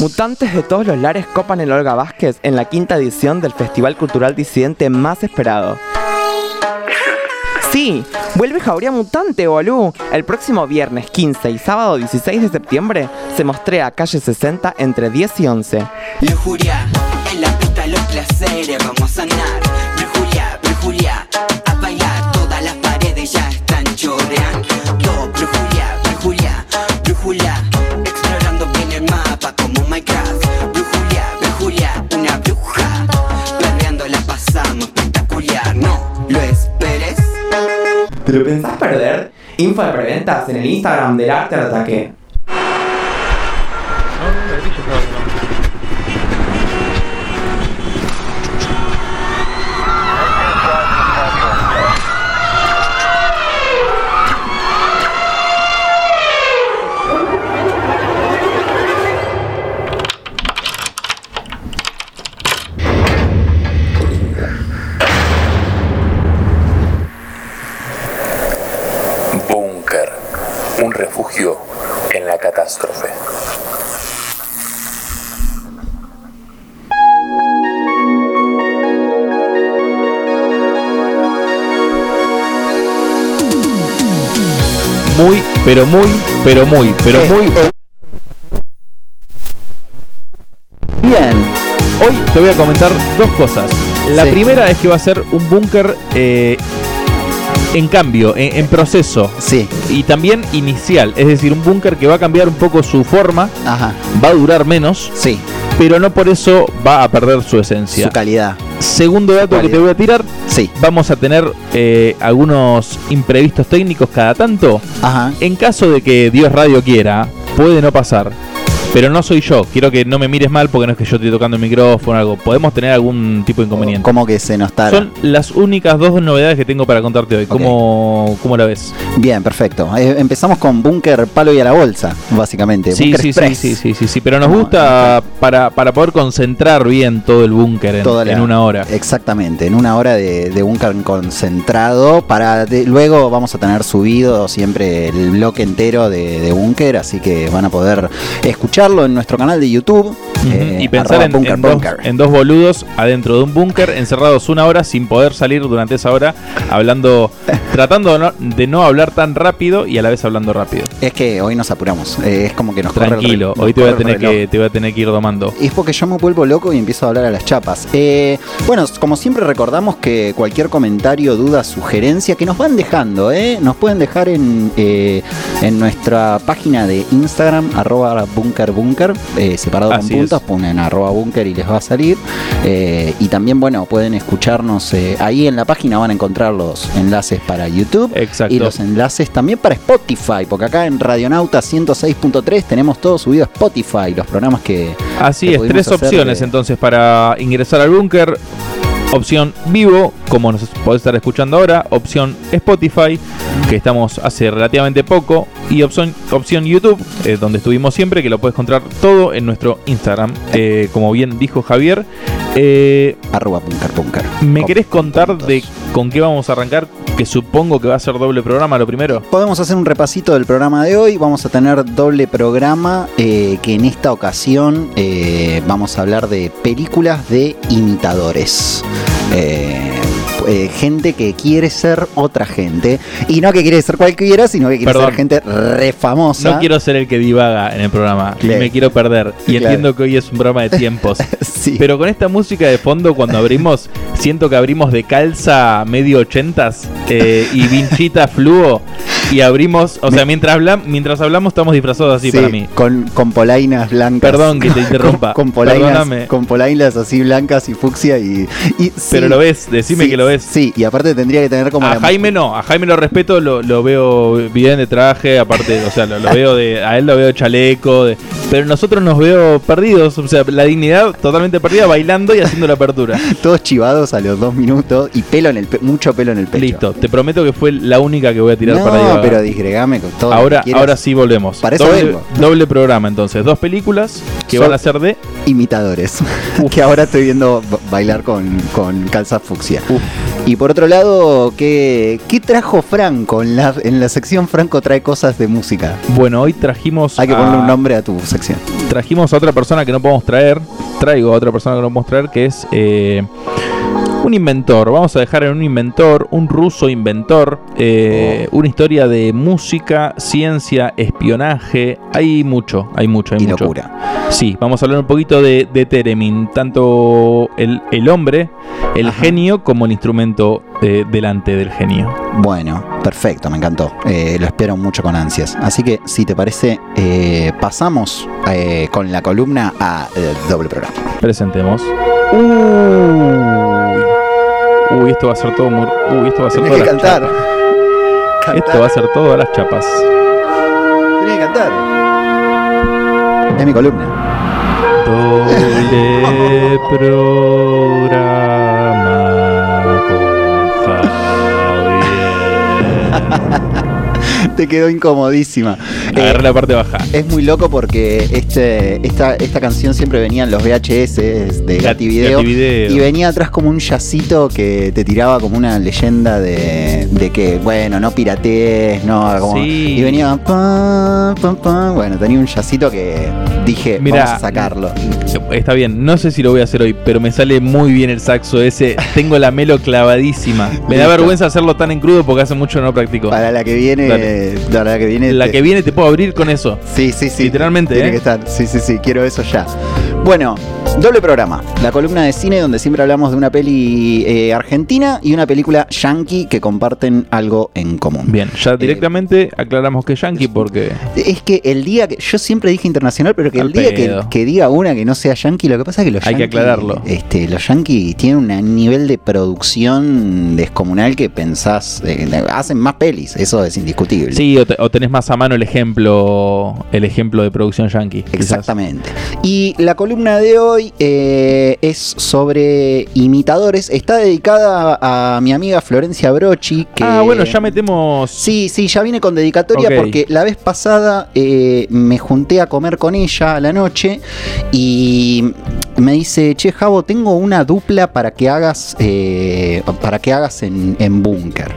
Mutantes de todos los lares copan el Olga Vázquez en la quinta edición del Festival Cultural Disidente más esperado. Sí, vuelve Jauría Mutante, bolú. El próximo viernes 15 y sábado 16 de septiembre se mostrea calle 60 entre 10 y 11. Lujuria, en la pista los placeres vamos a sanar. Lujuria, lujuria, ¿Te lo pensás perder? Info de preventas en el Instagram del Arte al Ataque. Muy, pero muy, pero muy, pero muy. Bien. Hoy te voy a comentar dos cosas. La Sí. primera es que va a ser un búnker eh, en cambio, en, en proceso. Sí. Y también inicial. Es decir, un búnker que va a cambiar un poco su forma, Ajá. va a durar menos, Sí. pero no por eso va a perder su esencia. Su calidad. Segundo dato que te voy a tirar, Sí. vamos a tener eh, algunos imprevistos técnicos cada tanto. Ajá. En caso de que Dios Radio quiera, puede no pasar. Pero no soy yo. Quiero que no me mires mal porque no es que yo esté tocando el micrófono o algo. Podemos tener algún tipo de inconveniente. Como que se nos está. Son las únicas dos novedades que tengo para contarte hoy. ¿Cómo, cómo la ves? Bien, perfecto. Eh, empezamos con Búnker Palo y a la Bolsa, básicamente. Sí, sí, sí, sí, sí, sí, sí, pero nos No, gusta para, para poder concentrar bien todo el búnker en, Toda la- en una hora. Exactamente, en una hora de, de búnker concentrado. Para de- luego vamos a tener subido siempre el bloque entero de, de búnker, así que van a poder escucharlo en nuestro canal de YouTube. Eh, y pensar en, Bunker en dos, Bunker. en dos boludos adentro de un búnker, encerrados una hora sin poder salir durante esa hora, hablando, tratando de no, de no hablar tan rápido y a la vez hablando rápido. Es que hoy nos apuramos, eh, es como que nos corre el re- Tranquilo, hoy te voy, a tener que, te voy a tener que ir domando. Es porque yo me vuelvo loco y empiezo a hablar a las chapas. Eh, bueno, como siempre recordamos que cualquier comentario, duda, sugerencia que nos van dejando, nos pueden dejar en, en nuestra página de Instagram, arroba bunker bunker, eh, separado Así con puntos, es. ponen arroba bunker y les va a salir. Eh, y también, bueno, pueden escucharnos eh, ahí en la página, van a encontrar los enlaces para YouTube. Exacto. Y los enlaces también para Spotify, porque acá en Radionauta 106.3 tenemos todo subido a Spotify, los programas que, Así que es, tres opciones de- entonces para ingresar al búnker. Opción vivo, como nos podés estar escuchando ahora. Opción Spotify, que estamos hace relativamente poco. Y opción, opción YouTube, eh, donde estuvimos siempre, que lo puedes encontrar todo en nuestro Instagram. Eh, como bien dijo Javier. Eh, arroba bunker bunker. ¿Me querés contar puntos. de con qué vamos a arrancar? Que supongo que va a ser doble programa lo primero. Podemos hacer un repasito del programa de hoy. Vamos a tener doble programa que en esta ocasión vamos a hablar de películas de imitadores. Eh, eh, gente que quiere ser otra gente. Y no que quiere ser cualquiera, sino que quiere Perdón. ser gente re famosa. No quiero ser el que divaga en el programa. Y me quiero perder. Y Claro. entiendo que hoy es un programa de tiempos. Sí. Pero con esta música de fondo, cuando abrimos, siento que abrimos de calza medio ochentas eh, y vinchita fluo. Y abrimos, o sea, mientras, habla- mientras hablamos, estamos disfrazados así Sí, para mí. Con, con polainas blancas. Perdón que te interrumpa. Con, con polainas, Perdóname. con polainas así blancas y fucsia y. y Pero lo ves, decime sí, que lo ves. Sí, y aparte tendría que tener como. A la- Jaime no, a Jaime lo respeto, lo, lo veo bien de traje, aparte, o sea, lo, lo veo de, a él lo veo de chaleco, de- pero nosotros nos veo perdidos, o sea, la dignidad totalmente perdida bailando y haciendo la apertura. Todos chivados a los dos minutos y pelo en el pe- mucho pelo en el pecho. Listo, te prometo que fue la única que voy a tirar no, para divagar. pero disgregame con todo. lo Ahora, que quieras. ahora sí volvemos. Para eso doble, vengo. doble programa entonces, dos películas que Son- van a ser de Imitadores. que ahora estoy viendo ba- bailar con, con calza fucsia. Uf. Y por otro lado, ¿qué, qué trajo Franco? En la, en la sección Franco trae cosas de música. Bueno, hoy trajimos Hay que a- ponerle un nombre a tu sección. Trajimos a otra persona que no podemos traer. Traigo a otra persona que no podemos traer, que es eh, un inventor. Vamos a dejar en un inventor, un ruso inventor. eh, Una historia de música, ciencia, espionaje. Hay mucho, hay mucho, hay Y mucho. locura. Sí, vamos a hablar un poquito de, de Teremin. Tanto el, el hombre, el Ajá. genio, como el instrumento eh, delante del genio. Bueno, perfecto, me encantó. Eh, lo espero mucho con ansias. Así que, si te parece, eh, pasamos eh, con la columna a eh, doble programa. Presentemos. Uy. Uy, esto va a ser todo muy. Uy, esto va a ser Tenés todo que cantar. Esto va a ser todo a las chapas. Tenés que cantar. Es mi columna. Doble programa con Javier. Te quedó incomodísima. Eh, Agarré la parte baja. Es muy loco porque este, esta, esta canción siempre venía en los VHS de Gati Video, Video. y venía atrás como un yacito que te tiraba como una leyenda de, de que, bueno, no piratees, no, como- Sí. y venía pam, pam, pam. bueno, tenía un yacito que dije, Mirá, vamos a sacarlo. Está bien, no sé si lo voy a hacer hoy, pero me sale muy bien el saxo ese. Tengo la melo clavadísima. Me da vergüenza hacerlo tan en crudo porque hace mucho no practico. Para la que viene, la que viene, La te- que viene te puedo abrir con eso. Sí, sí, sí. Literalmente, Tiene ¿eh? que estar. Sí, sí, sí. Quiero eso ya. Bueno, doble programa. La columna de cine donde siempre hablamos de una peli eh, argentina y una película yankee que comparten algo en común. Bien, ya Eh, directamente aclaramos que Yankee porque. Es que el día que. Yo siempre dije internacional, pero que el día que, que diga una que no sea yankee, lo que pasa es que los Hay que yankees. aclararlo. Este, los yankees tienen un nivel de producción descomunal que pensás. eh, hacen más pelis, eso es indiscutible. Sí, o, te- o tenés más a mano el ejemplo el ejemplo de producción Yankee. quizás. Exactamente. Y la columna de hoy eh, es sobre imitadores. Está dedicada a mi amiga Florencia Brochi. Que Ah, bueno, ya metemos. Sí, sí, ya vine con dedicatoria porque la vez pasada eh, me junté a comer con ella a la noche y me dice, che, Javo, tengo una dupla para que hagas, eh, para que hagas en, en Búnker.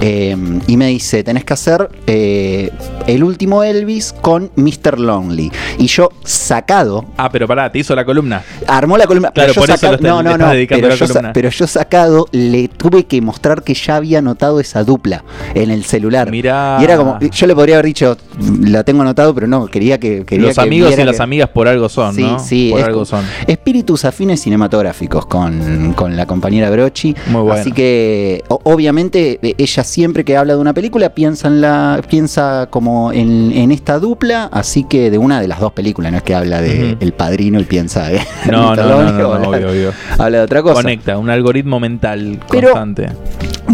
Eh, y me dice, tenés que hacer eh, el último Elvis con Mr. Lonely. Y yo, sacado, Ah, pero pará, te hizo la columna. armó la columna. Claro, pero yo por eso sacado- lo está- no, no, no. Pero la yo, sa- columna. pero yo sacado le tuve que mostrar que ya había anotado esa dupla en el celular. Mirá. Y era como, yo le podría haber dicho, la tengo anotado, pero no, quería que. Quería Los que amigos y las que- amigas por algo son, Sí, ¿no? sí, Por es algo son. Espíritus afines cinematográficos con, con la compañera Brochi. Muy bueno. Así que, obviamente, e- ella siempre que habla de una película piensa en la piensa como en, en esta dupla, así que de una de las dos películas, no es que habla de. El Padrino y piensa de No, no, no, habla- obvio, obvio. Habla de otra cosa. Conecta, un algoritmo mental Pero- constante.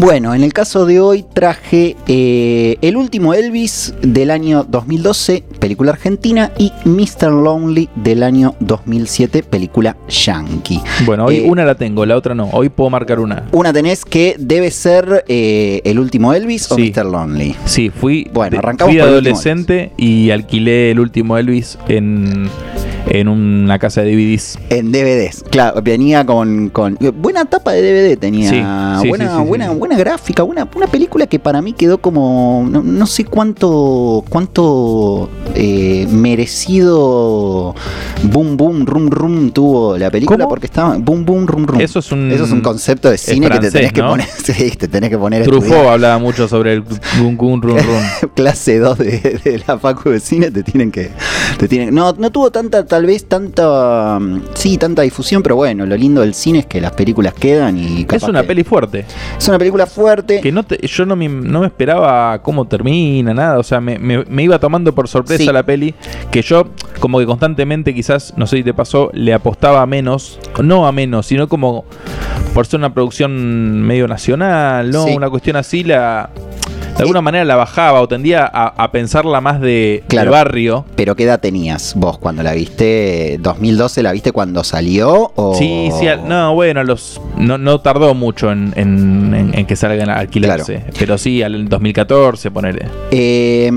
Bueno, en el caso de hoy traje eh, El último Elvis del año 2012, película argentina, y Mr. Lonely del año 2007, película yankee. Bueno, hoy Eh, una la tengo, la otra no. Hoy puedo marcar una. Una tenés que debe ser eh, El último Elvis o Sí. Mr. Lonely. Sí, fui, Bueno, de- arrancamos fui por adolescente y alquilé el último Elvis en, en una casa de DVDs. En DVDs, claro, venía con, con- buena tapa de DVD tenía, Sí, sí, buena, sí, buena, buena gráfica, una, una película que para mí quedó como, no, no sé cuánto, cuánto eh, merecido boom boom rum rum tuvo la película ¿Cómo? porque estaba boom boom rum rum. Eso es un. Eso es un concepto de cine que te tenés que poner, sí, te tenés que poner Truffaut hablaba mucho sobre el gun gun run run. clase 2 de, de la facu de cine te tienen que te tienen no no tuvo tanta tal vez tanta mm, sí tanta difusión pero bueno lo lindo del cine es que las películas quedan y Es una que- peli fuerte. es una película fuerte Que no te, yo no me, no me esperaba cómo termina, nada. O sea, me, me- me iba tomando por sorpresa Sí. la peli. Que yo, como que constantemente, quizás, no sé si te pasó, le apostaba a menos. No a menos, sino como por ser una producción medio nacional, ¿no? Sí. Una cuestión así, la. De alguna manera la bajaba o tendía a, a pensarla más de, Claro. de barrio. pero qué edad tenías vos cuando la viste 2012 la viste cuando salió o Sí, sí, no, bueno, los, no, no tardó mucho en, en- en- en que salgan a alquilarse. Pero sí, al 2014, ponele. Eh,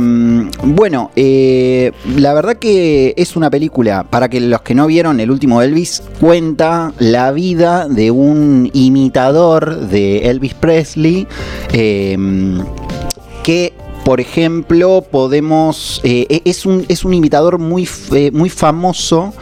bueno, eh, la verdad que es una película, para que los que no vieron el último Elvis, cuenta la vida de un imitador de Elvis Presley eh, que por ejemplo, podemos. eh, e- es, un, es un imitador muy, eh, muy famoso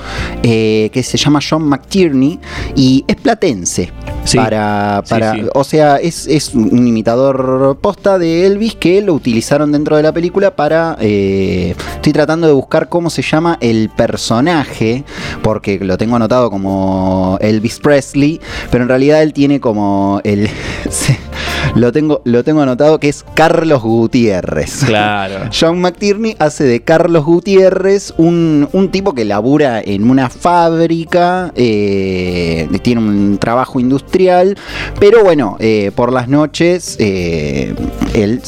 eh, que se llama John McTierney y es platense. Sí. Para, para, sí. O sea, es, es un imitador posta de Elvis que lo utilizaron dentro de la película para. estoy tratando de buscar cómo se llama el personaje, porque lo tengo anotado como Elvis Presley, pero en realidad él tiene como el. lo, tengo, lo tengo anotado que es Carlos Gutiérrez. Claro. John McTierney hace de Carlos Gutiérrez un, un tipo que labura en una fábrica, eh, tiene un trabajo industrial, pero bueno, eh, por las noches eh, él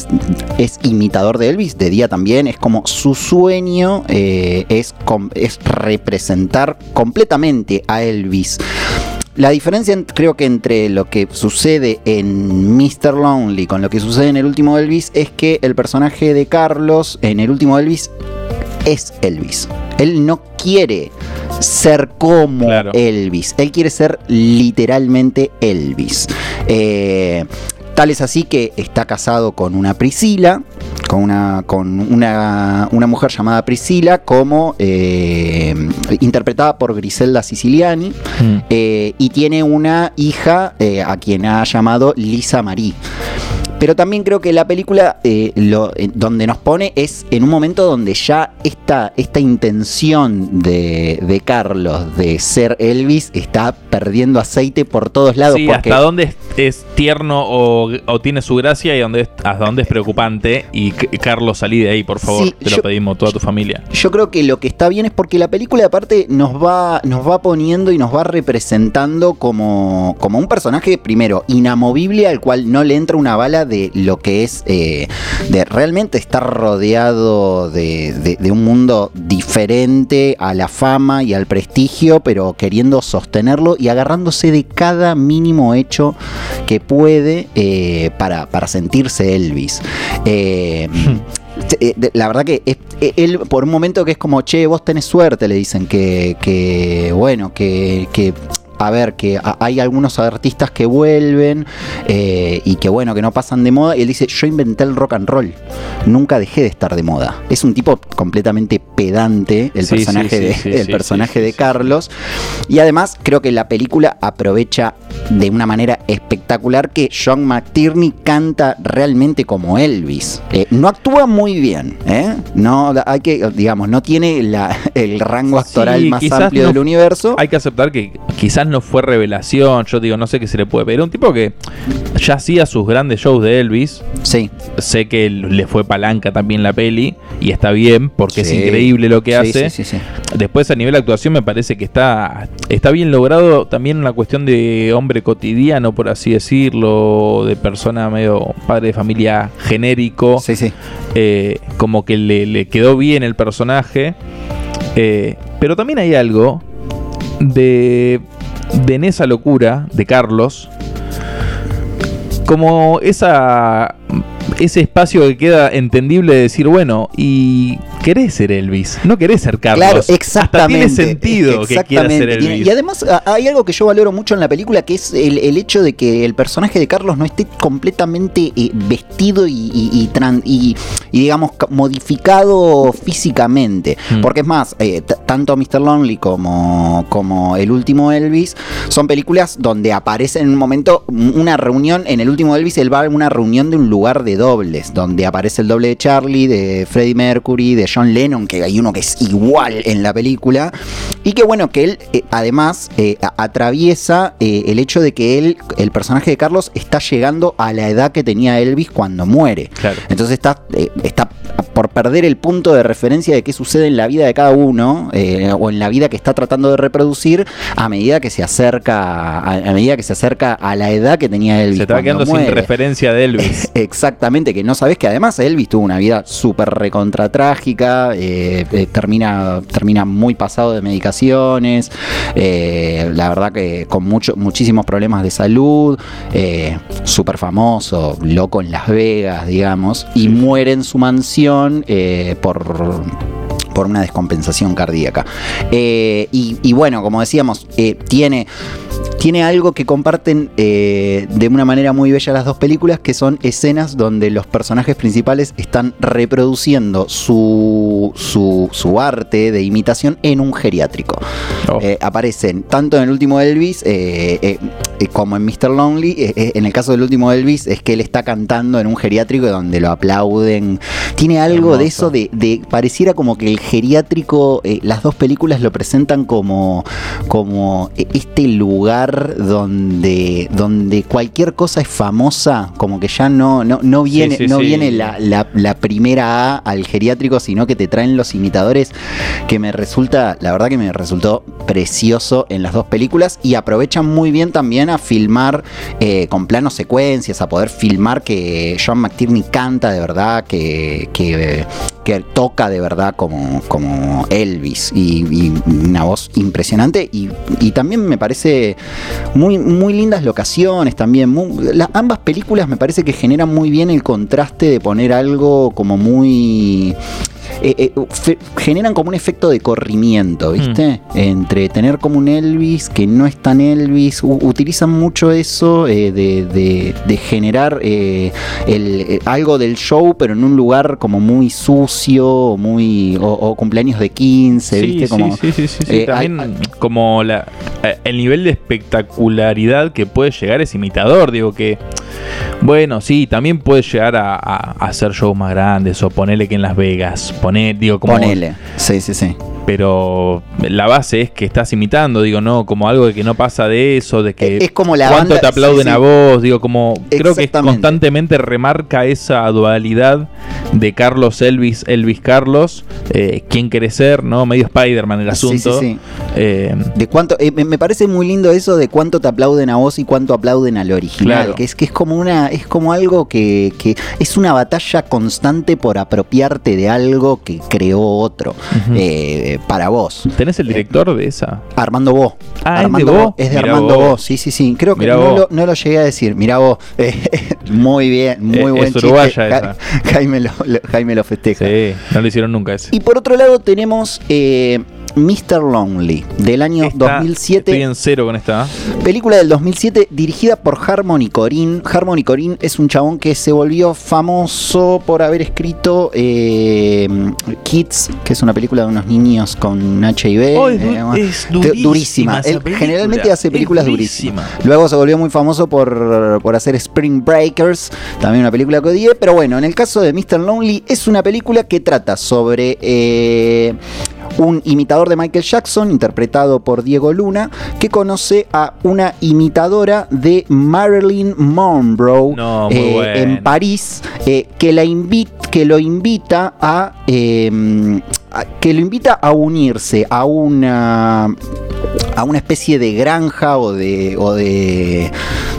es imitador de Elvis, de día también, es como su sueño es, es representar completamente a Elvis. La diferencia en- creo que entre lo que sucede en Mr. Lonely con lo que sucede en el último Elvis es que el personaje de Carlos en el último Elvis es Elvis. Él no quiere ser como Claro. Elvis. Él quiere ser literalmente Elvis. Eh, tal es así que está casado con una Priscila, con una, con una, una mujer llamada Priscila, como eh, interpretada por Griselda Siciliani. Mm. Eh, y tiene una hija eh, a quien ha llamado Lisa Marie. Pero también creo que la película eh, lo, eh, donde nos pone es en un momento donde ya esta, esta intención de, de Carlos de ser Elvis está perdiendo aceite por todos lados. Sí, porque hasta dónde es, es tierno o, o tiene su gracia y dónde es- hasta dónde es preocupante. Y Carlos, salí de ahí, por favor. Sí, Te lo pedimos, toda tu familia. Yo creo que lo que está bien es porque la película aparte nos va, nos va poniendo y nos va representando como, como un personaje, primero, inamovible al cual no le entra una bala de lo que es, eh, de realmente estar rodeado de, de- de un mundo diferente a la fama y al prestigio, pero queriendo sostenerlo y agarrándose de cada mínimo hecho que puede eh, para, para sentirse Elvis. Eh, de- la verdad que es- eh, él por un momento que es como, che, vos tenés suerte, le dicen que, que bueno, que, que a ver, que hay algunos artistas que vuelven eh, y que bueno, que no pasan de moda. Y él dice, yo inventé el rock and roll, nunca dejé de estar de moda. Es un tipo completamente pedante, el Sí, personaje, sí, de, el personaje de. Carlos. Y además creo que la película aprovecha de una manera espectacular que John McTierney canta realmente como Elvis. Eh, no actúa muy bien, ¿eh? No, hay que, digamos, no tiene la- el rango actoral más amplio no- del universo. Hay que aceptar que quizás no fue revelación. Yo digo, no sé qué se le puede pedir. Un tipo que ya hacía sus grandes shows de Elvis. Sí, Sé que le fue palanca también la peli. Y está bien, porque Sí. es increíble lo que Sí, hace. sí, sí, sí. Después a nivel de actuación me parece que está, está bien logrado también una cuestión de hombre cotidiano, por así decirlo, de persona medio padre de familia genérico, Sí, sí. eh, como que le, le quedó bien el personaje. Eh, pero también hay algo de, de en esa locura de Carlos, como esa ese espacio que queda entendible de decir, bueno, y querés ser Elvis, no querés ser Carlos. Claro, Hasta exactamente. tiene sentido que quieras ser. Elvis. Y además hay algo que yo valoro mucho en la película, que es el, el hecho de que el personaje de Carlos no esté completamente eh, vestido y, digamos, ca- modificado físicamente. Mm. Porque es más, eh, tanto Mr. Lonely como, como El último Elvis son películas donde aparece en un momento una reunión, en el último Elvis él va a una reunión de un lugar de dobles, donde aparece el doble de Charlie, de Freddie Mercury, de John Lennon, que hay uno que es igual en la película, y que bueno, que él eh, además eh, atraviesa eh, el hecho de que él, el personaje de Carlos, está llegando a la edad que tenía Elvis cuando muere. Claro. Entonces está, está por perder el punto de referencia de qué sucede en la vida de cada uno o en la vida que está tratando de reproducir a medida que se acerca a, a medida que se acerca a la edad que tenía Elvis. Se estaba quedando sin referencia de Elvis. Exactamente, que no sabes que además Elvis tuvo una vida súper recontra trágica, eh, eh, termina, termina muy pasado de medicaciones, eh, la verdad que con mucho, muchísimos problemas de salud, súper famoso, loco en Las Vegas, digamos, y muere en su mansión por por una descompensación cardíaca. Eh, y, y bueno, como decíamos, eh, tiene, tiene algo que comparten eh, de una manera muy bella las dos películas, que son escenas donde los personajes principales están reproduciendo su, su, su arte de imitación en un geriátrico. Oh. Aparecen tanto en el último Elvis como en Mr. Lonely. En el caso del último Elvis es que él está cantando en un geriátrico donde lo aplauden. Tiene algo de eso de, de- pareciera como que el geriátrico, eh, las dos películas lo presentan como, como eh, este lugar donde, donde cualquier cosa es famosa, como que ya no, no, no viene, sí, no sí. viene la, la- la primera A al geriátrico, sino que te traen los imitadores, que me resulta, la verdad que me resultó precioso en las dos películas y aprovechan muy bien también a filmar eh, con planos secuencias, a poder filmar que John McTierney canta de verdad, que, que, que toca de verdad como, como Elvis y, una voz impresionante y, también me parece muy, muy lindas locaciones también. ambas películas me parece que generan muy bien el contraste de poner algo como muy... eh, eh, generan como un efecto de corrimiento, ¿viste? Entre tener como un Elvis que no es tan Elvis, utilizan mucho eso eh, de, de- de generar eh, el- algo del show, pero en un lugar como muy sucio, o muy o, o cumpleaños de 15, Sí, ¿viste? Como, sí, sí, sí, sí. También hay- como la, el nivel de espectacularidad que puede llegar ese imitador, digo que, bueno, sí, también puede llegar a, a- a hacer shows más grandes o ponerle que en Las Vegas, poner, digo, como... Ponele. Sí, sí, sí. Pero la base es que estás imitando, digo, no, como algo de que no pasa de eso, de que... Es como la cuánto banda- te aplauden sí, a vos, digo, como creo que constantemente remarca esa dualidad de Carlos Elvis, Elvis Carlos, eh, quién querés ser, ¿no? Medio Spider-Man el Sí, sí, asunto. sí. Eh, De cuánto, eh, me parece muy lindo eso de cuánto te aplauden a vos y cuánto aplauden al original. Claro. Que es que es como una, es como algo que, que es una batalla constante por apropiarte de algo que creó otro eh, para vos. ¿Tenés el director de esa? Armando Bo. Ah, ¿es de Armando Bo? Es de Armando vos. Bo. Sí, sí, sí. Creo que no lo, no lo llegué a decir. Mirá vos. Muy bien, muy buen es chiste. uruguaya Ja- Jaime, lo- Jaime lo festeja. Sí, no lo hicieron nunca ese. Y por otro lado tenemos eh, Mr. Lonely, del año Esta- 2007. Estoy en cero con esta. ¿eh? Película del 2007 dirigida por Harmony Corinne. Harmony Corinne es un chabón que se volvió famoso por haber escrito eh, Kids, que es una película de unos niños con HIV. Oh, es eh, es durísima Él película. generalmente hace películas durísima. durísimas. Luego se volvió muy famoso por, por hacer Spring Breakers, también una película que odié. Pero bueno, en el caso de Mr. Lonely, es una película que trata sobre. eh, un imitador de Michael Jackson, interpretado por Diego Luna, que conoce a una imitadora de Marilyn Monroe No, eh, en París, eh, que, la invi- que lo invita a, a- que lo invita a unirse a una a una especie de granja o de o de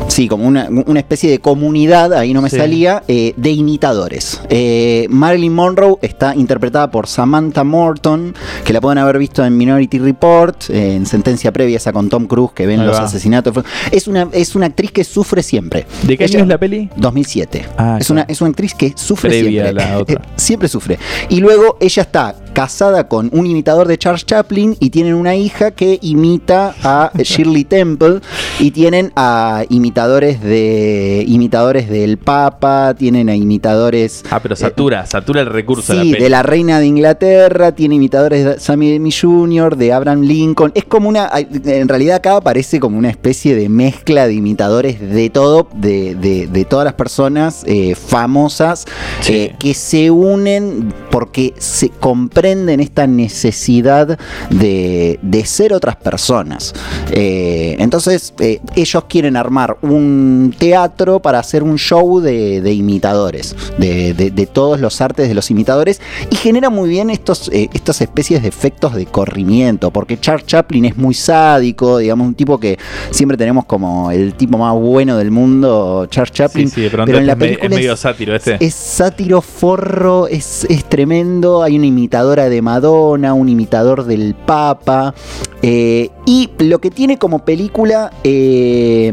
sí como una, una especie de comunidad ahí no me Sí. salía eh, de imitadores Eh, Marilyn Monroe está interpretada por Samantha Morton que la pueden haber visto en Minority Report eh, en sentencia previa esa con Tom Cruise que ven Ahí los va. asesinatos es una es una actriz que sufre siempre ¿De qué Ella- año es la peli? 2007. Ah, es, claro. una, es una actriz que sufre Previa siempre. a la otra. siempre sufre. Y luego ella está casada con un imitador de Charles Chaplin y tienen una hija que imita a Shirley Temple y tienen a imitadores de imitadores del Papa, tienen a imitadores Ah, pero satura, satura el recurso de la peli. de la reina de Inglaterra, tiene imitadores de Sammy Demi Jr., de Abraham Lincoln. Es como una. En realidad, acá parece como una especie de mezcla de imitadores de todo, de, de- de todas las personas eh, famosas Sí. eh, que se unen porque se comprenden esta necesidad de, de ser otras personas. Eh, entonces, eh, ellos quieren armar un teatro para hacer un show de, de imitadores, de, de- todos los artes de los imitadores, y genera muy bien estos, eh, estas especies de efectos de corrimiento, porque Charles Chaplin es muy sádico, digamos, un tipo que siempre tenemos como el tipo más bueno del mundo, Charles Chaplin, Sí, sí, pero en la es, me- es película medio sátiro este. es sátiro forro, es, es tremendo. Hay una imitadora de Madonna, un imitador del Papa. eh, y lo que tiene como película eh,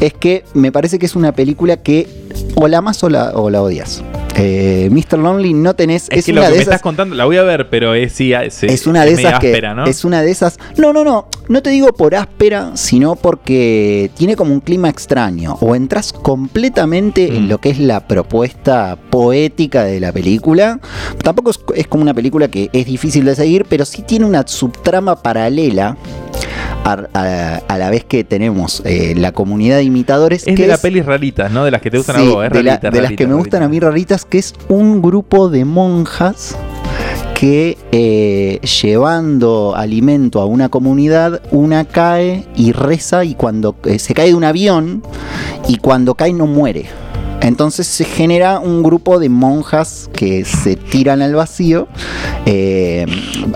es que me parece que es una película que o la más o la, o la odias. Eh, Mr. Lonely no tenés. Es, que lo una que de me esas. estás contando, la voy a ver, pero es, sí, es, es una de esas que ¿no? es una de esas no no no no te digo por áspera sino porque tiene como un clima extraño o entras completamente en Mm. lo que es la propuesta poética de la película tampoco es, es como una película que es difícil de seguir pero sí tiene una subtrama paralela a, a- a la vez que tenemos eh, la comunidad de imitadores Es que de las pelis raritas, ¿no? De las que te gustan Sí, a vos, de, la- rarita, de las rarita, que me gustan a mí rarita. raritas, que es un grupo de monjas que eh, llevando alimento a una comunidad, una cae y reza y cuando eh, se cae de un avión y cuando cae no muere. Entonces se genera un grupo de monjas que se tiran al vacío eh,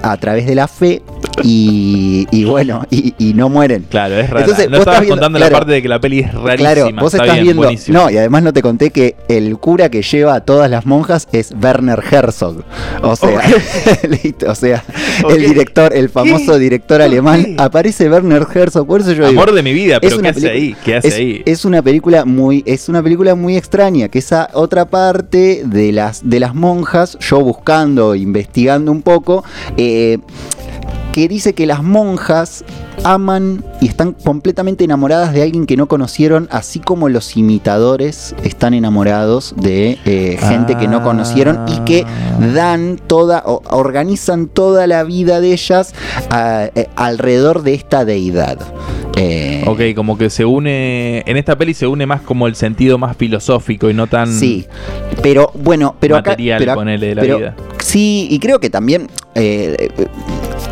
a través de la fe y, y bueno, y, y no mueren. Claro, es. Entonces, no vos estabas viendo- contando claro. la parte de que la peli es rarísima. Claro, vos está estás bien, viendo. buenísimo. No, y además no te conté que el cura que lleva a todas las monjas es Werner Herzog. O sea, listo, o sea, el director, el famoso director alemán, aparece Werner Herzog. Por eso yo digo. Amor de mi vida, pero ¿qué hace ahí? ¿Qué hace es, ahí? es una película muy es una película muy extraña que esa otra parte de las de las monjas yo buscando investigando un poco eh, que dice que las monjas aman y están completamente enamoradas de alguien que no conocieron, así como los imitadores están enamorados de eh, gente que no conocieron y que dan toda, o- organizan toda la vida de ellas ah, eh, alrededor de esta deidad. Eh, Ok, como que se une. En esta peli se une más como el sentido más filosófico y no tan. Sí, pero bueno, pero acá, Material, pero ac- ponele, de la pero- vida. Sí, y creo que también eh, eh,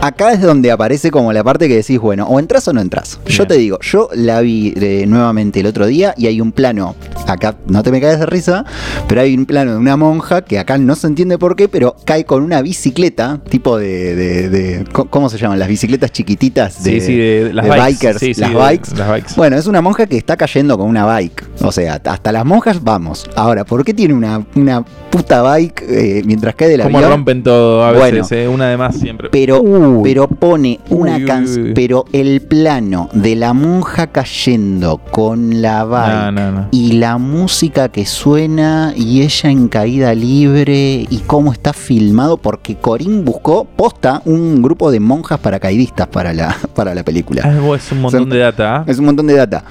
acá es donde aparece como la parte que decís, bueno, o entras o no entras. Yo te digo, yo la vi eh, nuevamente el otro día y hay un plano, acá no te me caes de risa, pero hay un plano de una monja que acá no se entiende por qué, pero cae con una bicicleta, tipo de, de- de- ¿cómo se llaman? Las bicicletas chiquititas de, Sí, sí, de las de bikes. bikers, Sí, sí, las de- bikes. las bikes. Bueno, es una monja que está cayendo con una bike. O sea, hasta las monjas vamos. Ahora, ¿por qué tiene una, una puta bike eh, mientras cae del Como avión? rompen todo a Bueno. veces, eh, una de más siempre. Pero, Uy. pero pone una canción. Pero el plano de la monja cayendo con la bike No, no, no. y la música que suena y ella en caída libre y cómo está filmado, porque Corín buscó posta un grupo de monjas paracaidistas para la, para la película. Algo es un montón Son- de data. ¿ah? Es un montón de data.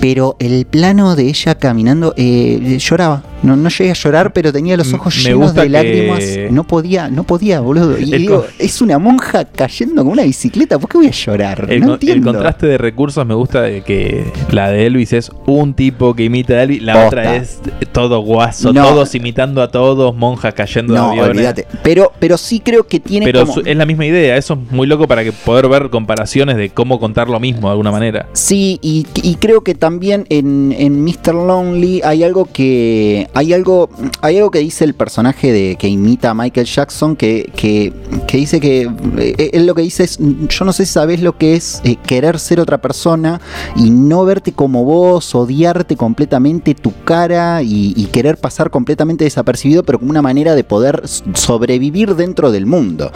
Pero el plano de ella caminando, eh, lloraba. No, no llegué a llorar, pero tenía los ojos me llenos de que- lágrimas. No podía, no podía, boludo. Y digo, es una monja cayendo con una bicicleta. ¿Por qué voy a llorar? El, no con- el entiendo. contraste de recursos me gusta de que la de Elvis es un tipo que imita a Elvis, la Posta. otra es todo guaso, No. todos imitando a todos, monjas cayendo de No, aviones. olvídate. Pero, pero sí creo que tiene Pero como. es la misma idea, eso es muy loco para que poder ver comparaciones de cómo contar lo mismo de alguna manera. Sí, y, y creo que también en, en Mr. Lonely hay algo que. Hay algo. Hay algo que dice el personaje de que imita a Michael Jackson que, que, que dice que. eh, él lo que dice es. Yo no sé si sabes lo que es eh, querer ser otra persona y no verte como vos, odiarte completamente tu cara y, querer pasar completamente desapercibido, pero como una manera de poder sobrevivir dentro del mundo.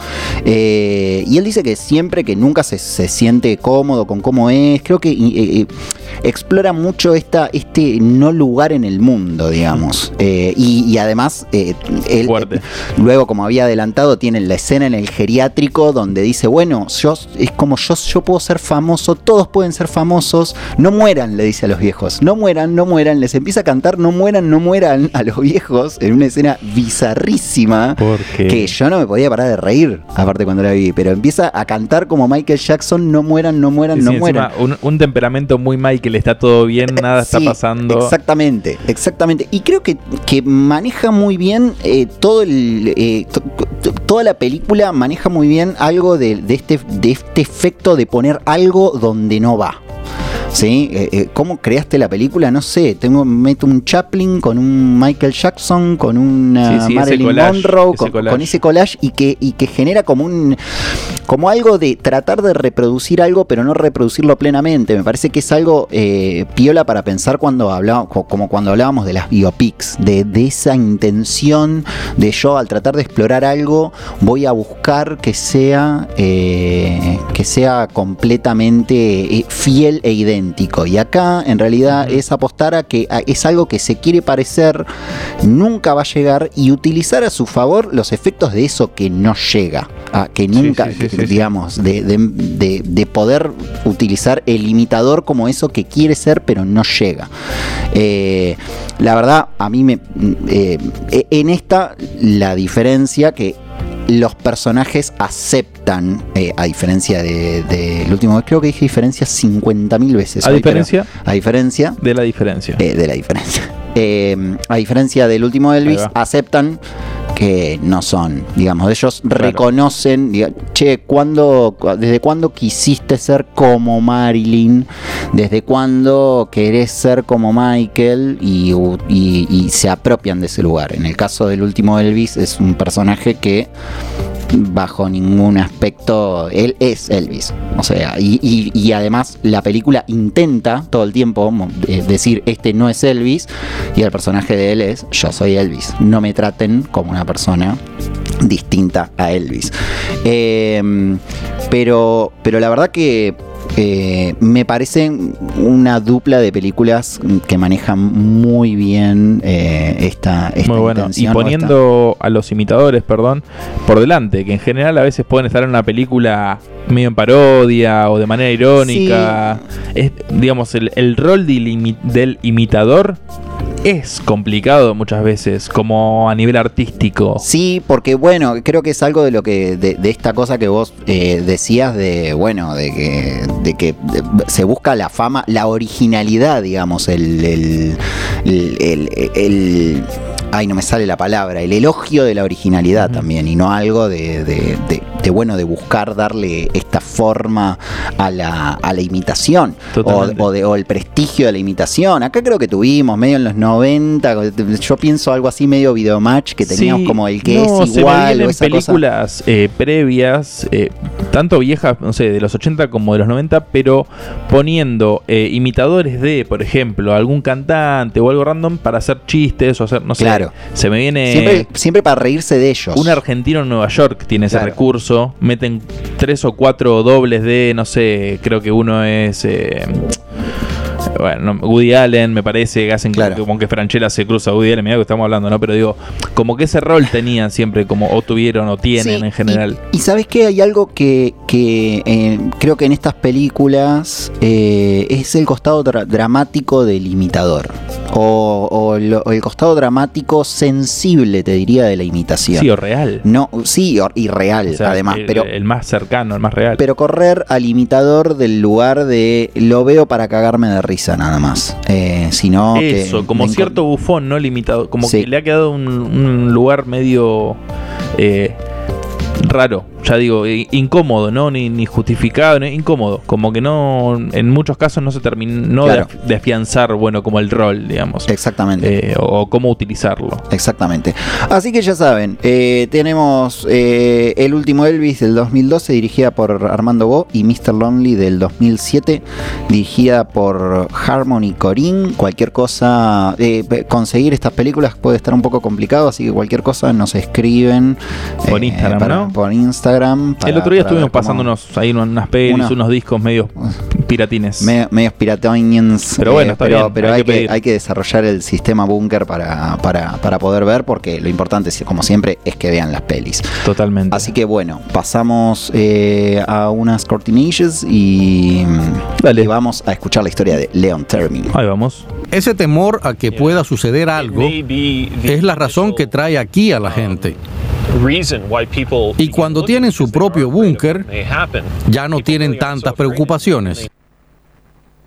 Eh, y él dice que siempre que nunca se, se siente cómodo con cómo es, creo que explora mucho esta, este no lugar en el mundo, digamos. Eh, y, y además, eh, él, Fuerte. luego, como había adelantado, tiene la escena en el geriátrico donde dice, bueno, yo es como yo, yo puedo ser famoso, todos pueden ser famosos, no mueran, le dice a los viejos, no mueran, no mueran, les empieza a cantar, no mueran, no mueran a los viejos en una escena bizarrísima que yo no me podía parar de reír, aparte cuando la vi, pero empieza a cantar como Michael Jackson, no mueran, no mueran, Sí, no encima, mueran. un, un temperamento muy Michael, está todo bien, nada está pasando. Exactamente, exactamente. Y creo que, que maneja muy bien eh, todo el. eh, to- to- toda la película maneja muy bien algo de, de este, de este efecto de poner algo donde no va. ¿Sí? Eh, eh, ¿Cómo creaste la película? No sé. Tengo, meto un Chaplin con un Michael Jackson, con una Sí, sí, ese Marilyn collage, Monroe, con, ese collage y que, y que genera como un como algo de tratar de reproducir algo, pero no reproducirlo plenamente. Me parece que es algo eh, piola para pensar cuando hablaba, co- como cuando hablábamos de las biopics, de, de esa intención de yo al tratar de explorar algo, voy a buscar que sea, eh, que sea completamente eh, fiel e idéntico. Idéntico. Y acá en realidad es apostar a que es algo que se quiere parecer, nunca va a llegar y utilizar a su favor los efectos de eso que no llega. A que nunca, sí, sí, sí, sí. digamos, de, de- de- de poder utilizar el imitador como eso que quiere ser, pero no llega. Eh, la verdad, a mí me. eh, en esta, la diferencia que los personajes aceptan, eh, a diferencia del de, del último, creo que dije diferencia 50.000 veces. A hoy, diferencia creo. a diferencia de la diferencia. eh, de la diferencia. Eh, a diferencia del último Elvis, aceptan que no son, digamos, ellos reconocen, diga, che, ¿cuándo, cu- ¿desde cuándo quisiste ser como Marilyn? ¿Desde cuándo querés ser como Michael? Y- y se apropian de ese lugar. En el caso del último Elvis es un personaje que bajo ningún aspecto, él es Elvis. O sea, y, y- además la película intenta todo el tiempo eh, decir, este no es Elvis, y el personaje de él es, yo soy Elvis. No me traten como una persona distinta a Elvis. Eh, pero, pero la verdad que eh, me parece una dupla de películas que manejan muy bien eh, esta, esta Muy bueno. Y esta- poniendo a los imitadores, perdón, por delante, que en general a veces pueden estar en una película medio en parodia o de manera irónica. Es, digamos, el, el rol del, imi- del imitador es complicado muchas veces, como a nivel artístico. Sí, porque bueno, creo que es algo de lo que de, de esta cosa que vos eh, decías de bueno, de que de que se busca la fama, la originalidad, digamos, el, el- el- ay, no me sale la palabra, el elogio de la originalidad también y no algo de, de- de- de, bueno de buscar darle esta forma a la, a la imitación o, o de- o el prestigio de la imitación. Acá creo que tuvimos medio en los 90, yo pienso algo así medio videomatch que teníamos Sí, como el que no, es se igual o esa cosa. películas eh, previas, eh, tanto viejas, no sé, de los 80 como de los 90, pero poniendo eh, imitadores de, por ejemplo, algún cantante o algo random para hacer chistes o hacer, no sé, Claro. Se me viene... Siempre, siempre para reírse de ellos. Un argentino en Nueva York tiene ese Claro. recurso. Meten tres o cuatro dobles de, no sé, creo que uno es. eh, bueno, no, Woody Allen, me parece, que hacen Claro. como que Franchella se cruza a Woody Allen, mira que estamos hablando, ¿no? Pero digo, como que ese rol tenían siempre, como o tuvieron o tienen Sí, en general. Y, y sabes que hay algo que, que, eh, creo que en estas películas eh, es el costado dra- dramático del imitador. O, o lo- o el costado dramático sensible, te diría, de la imitación. Sí, o real. no, sí, o- y real, O sea, además. el, pero, el más cercano, el más real. pero correr al imitador del lugar de lo veo para cagarme de risa nada más. Eh, sino que Eso, como cierto bufón, ¿no? Limitado. Como Sí. que le ha quedado un, un lugar medio eh, raro. Ya digo, incómodo, ¿no? Ni, ni justificado, ni incómodo. Como que no, en muchos casos no se terminó Claro. de, af- de afianzar, bueno, como el rol, digamos. Exactamente. Eh, o, o cómo utilizarlo. Exactamente. Así que ya saben, eh, tenemos eh, El último Elvis del 2012, dirigida por Armando Bo, y Mr. Lonely del 2007, dirigida por Harmony Corinne. Cualquier cosa, conseguir estas películas puede estar un poco complicado, así que cualquier cosa nos escriben Por Instagram, para- ¿no? Por Instagram. Para- el otro día estuvimos pasando unos, ahí unas pelis, Una- unos discos medio piratines. me- medios piratonians. Pero bueno, está pero, bien, pero hay hay, que que, pedir. hay que desarrollar el sistema búnker para, para, para poder ver, porque lo importante, como siempre, es que vean las pelis. Totalmente. Así que bueno, pasamos eh, a unas cortinillas y, Dale. y vamos a escuchar la historia de Leon Termin. Ahí vamos. Ese temor a que pueda suceder algo es la razón que trae aquí a la gente. Y cuando tienen su propio búnker, Ya no tienen tantas preocupaciones.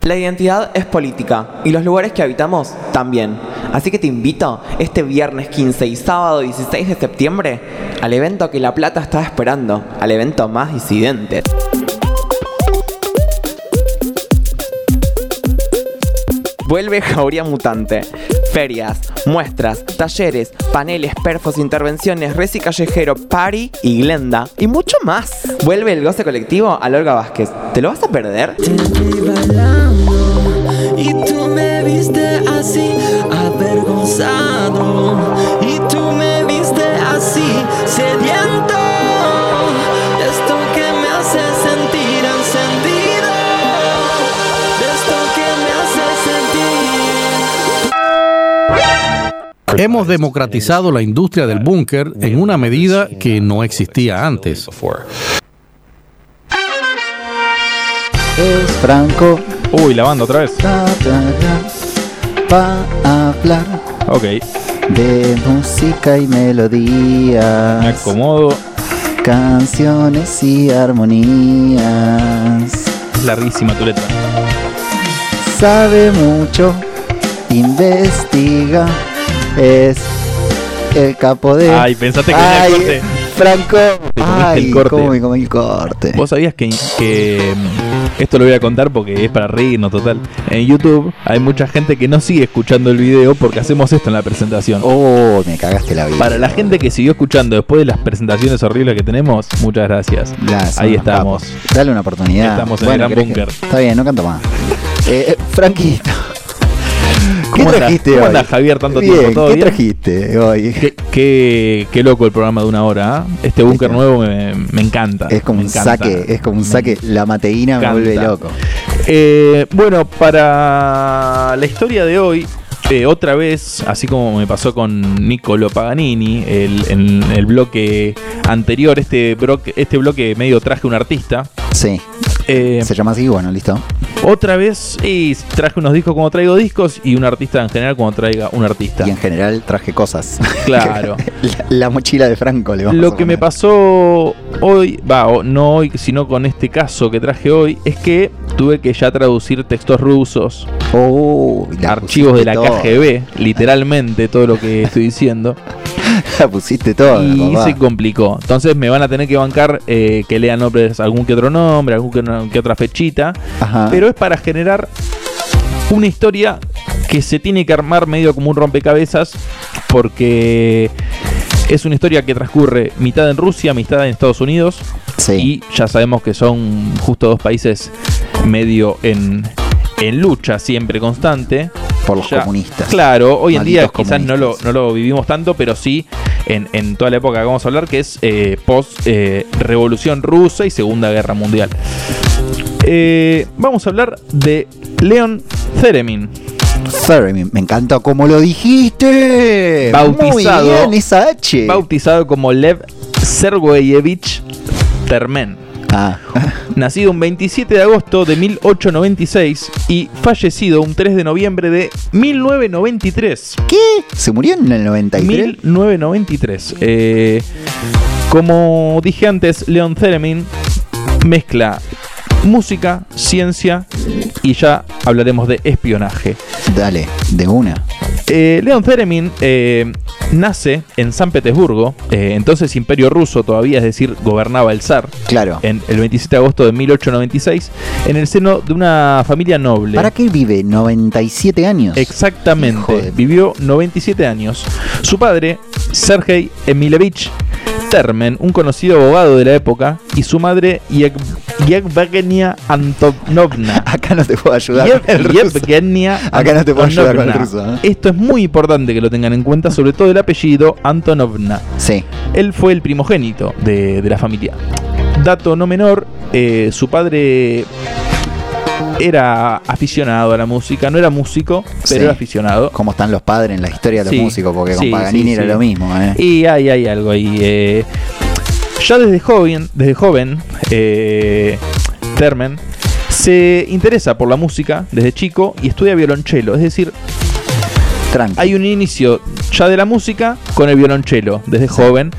La identidad es política y los lugares que habitamos también. Así que te invito este viernes 15 y sábado 16 de septiembre al evento que La Plata está esperando, al evento más disidente. Vuelve Jauría Mutante. Ferias, muestras, talleres, paneles, perfos, intervenciones, Reci Callejero, Party y Glenda. Y mucho más. Vuelve el goce colectivo a Olga Vázquez. ¿Te lo vas a perder? Te y tú me viste así, avergonzado. Hemos democratizado la industria del búnker en una medida que no existía antes. Es Franco. Uy, la banda otra vez. Ta, ta, ta, Va a hablar Ok, de música y melodías. me acomodo. Canciones y armonías. Es larguísima tu letra. Sabe mucho, investiga, es el capo de. Ay, pensaste que Ay, el corte. Franco. Ay, el corte. cómo me comí el corte. Vos sabías que, que, mm, esto lo voy a contar porque es para reírnos total. En YouTube hay mucha gente que no sigue escuchando el video porque hacemos esto en la presentación. Oh, me cagaste la vida. Para la gente que siguió escuchando después de las presentaciones horribles que tenemos, muchas gracias. Son Ahí estamos. Dale una oportunidad. Estamos en el gran ¿querés que- búnker. Está bien, no canto más. Eh, eh, Franquito. ¿Qué ¿Cómo andás? trajiste andás, Javier, tanto bien, tiempo? ¿Todo ¿Qué bien? trajiste hoy? Qué, qué- qué loco el programa de una hora. ¿ah? Este búnker nuevo me, me encanta. Es como me un encanta. saque, es como un Me saque. La mateína me vuelve loco. Eh, bueno, para la historia de hoy, eh, otra vez, así como me pasó con Niccolo Paganini, el, en el bloque anterior, este, bloque, este bloque medio traje un artista. Sí, Eh, se llama así, bueno, listo. Otra vez, y traje unos discos como traigo discos y un artista en general como traiga un artista. Y en general traje cosas. Claro. la, la mochila de Franco le vamos Lo a que me pasó hoy, va, no hoy, sino con este caso que traje hoy, es que tuve que ya traducir textos rusos, Oh, archivos de la toda. KGB, literalmente todo lo que estoy diciendo. La pusiste todo. y se complicó. Entonces me van a tener que bancar eh, que lean nombres, algún que otro nombre, algún que, que otra fechita. Ajá. Pero es para generar una historia que se tiene que armar medio como un rompecabezas. Porque es una historia que transcurre mitad en Rusia, mitad en Estados Unidos. sí. Y ya sabemos que son justo dos países medio en, en lucha siempre constante. por los Ya, comunistas. Claro, hoy en día quizás no lo, no lo vivimos tanto, pero sí en, en toda la época que vamos a hablar, que es eh, post-revolución rusa y Segunda Guerra Mundial. Eh, vamos a hablar de Leon Theremin, Theremin, me encanta cómo lo dijiste. Bautizado- Muy bien, esa H. bautizado como Lev Sergeyevich Termen. Ah, Nacido un 27 de agosto de 1896 y fallecido un 3 de noviembre de 1993. ¿Qué? ¿Se murió en el 93? 1993. Eh, como dije antes, Leon Theremin mezcla música, ciencia y ya hablaremos de espionaje. Dale, de una. Eh, Leon Theremin eh, nace en San Petersburgo, eh, entonces Imperio Ruso todavía, es decir, gobernaba el zar, Claro. en el 27 de agosto de 1896, en el seno de una familia noble. ¿Para qué vive 97 años? Exactamente, vivió 97 años. Su padre, Sergei Emilevich Termen, un conocido abogado de la época, y su madre, Yevgenia Antonovna. Acá no te puedo ayudar. Yevgenia Acá no te puedo ayudar con el ruso, ¿eh? Esto es muy importante que lo tengan en cuenta, sobre todo el apellido Antonovna. Sí. Él fue el primogénito de, de la familia. Dato no menor, eh, su padre era aficionado a la música, no era músico, pero Sí. era aficionado. ¿Cómo están los padres en la historia de los músicos? Porque Sí, con Paganini sí, era sí. lo mismo, ¿eh? Y hay, hay algo ahí. eh. ya desde joven, desde joven, eh, Termen se interesa por la música desde chico y estudia violonchelo. Es decir, Tranqui. hay un inicio ya de la música con el violonchelo desde joven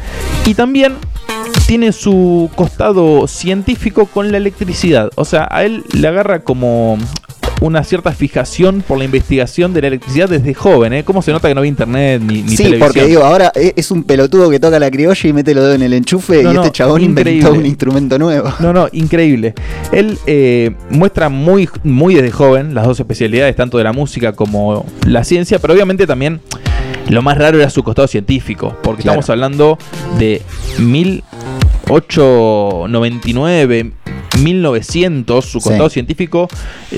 y también tiene su costado científico con la electricidad. O sea, a él le agarra como una cierta fijación por la investigación de la electricidad desde joven. ¿eh? ¿Cómo se nota que no había internet ni, ni Sí, televisión? porque digo, ahora e- es un pelotudo que toca la criolla y mete los dedos en el enchufe No, y no, este chabón inventó increíble. un instrumento nuevo. No, no, increíble. Él eh, muestra muy, muy desde joven las dos especialidades, tanto de la música como la ciencia, pero obviamente también lo más raro era su costado científico, porque Claro. estamos hablando de 1899, 1900, su Sí. costado científico,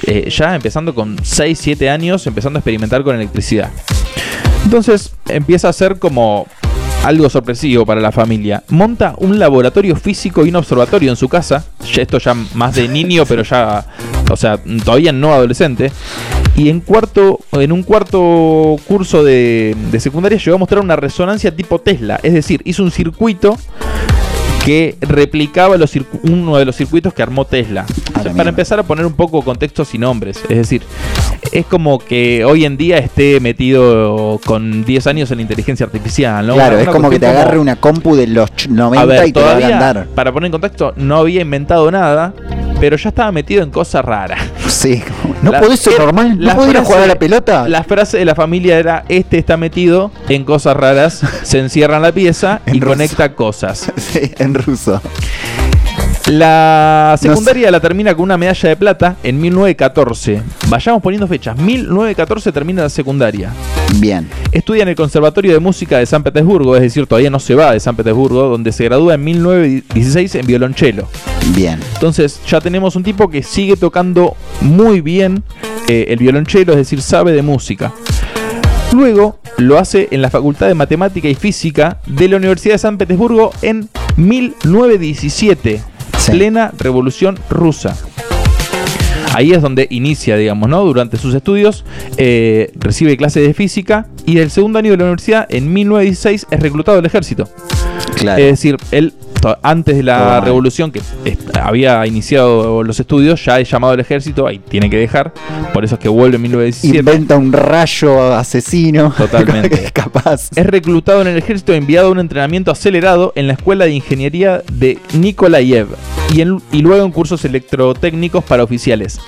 eh, ya empezando con 6, 7 años, empezando a experimentar con electricidad. Entonces empieza a ser como algo sorpresivo para la familia. Monta un laboratorio físico y un observatorio en su casa. Esto ya más de niño, pero ya, o sea, todavía no adolescente. Y en cuarto, en un cuarto curso de, de secundaria llegó a mostrar una resonancia tipo Tesla. Es decir, hizo un circuito que replicaba los uno de los circuitos que armó Tesla. O sea, para empezar a poner un poco contexto sin nombres. Es decir, es como que hoy en día esté metido con 10 años en inteligencia artificial. ¿no? Claro, Una- es una como que te agarre una compu de los ch- 90 a ver, y te la todavía, andar. para poner en contexto, no había inventado nada, pero ya estaba metido en cosas raras. Sí, no La- podés ser normal, la no podés frase- jugar a la pelota. La frase de la familia era, este está metido en cosas raras, se encierra en la pieza y ruso. conecta cosas. Sí, en ruso. La secundaria la termina con una medalla de plata en 1914. Vayamos poniendo fechas. 1914 termina la secundaria. Bien. Estudia en el Conservatorio de Música de San Petersburgo, es decir, todavía no se va de San Petersburgo, donde se gradúa en 1916 en violonchelo. Bien. Entonces ya tenemos un tipo que sigue tocando muy bien eh, el violonchelo, es decir, sabe de música. Luego lo hace en la Facultad de Matemática y Física de la Universidad de San Petersburgo en 1917, plena Revolución Rusa. Ahí es donde inicia, digamos, ¿no? Durante sus estudios eh, recibe clases de física y del segundo año de la universidad, en 1916, es reclutado al ejército. Claro. Es decir, él antes de la revolución que había iniciado los estudios, ya es llamado al ejército, ahí tiene que dejar, por eso es que vuelve en 1917. Inventa un rayo asesino. Totalmente. es capaz. Es reclutado en el ejército e enviado a un entrenamiento acelerado en la Escuela de Ingeniería de Nikolayev y, en- y luego en cursos electrotécnicos para oficiales.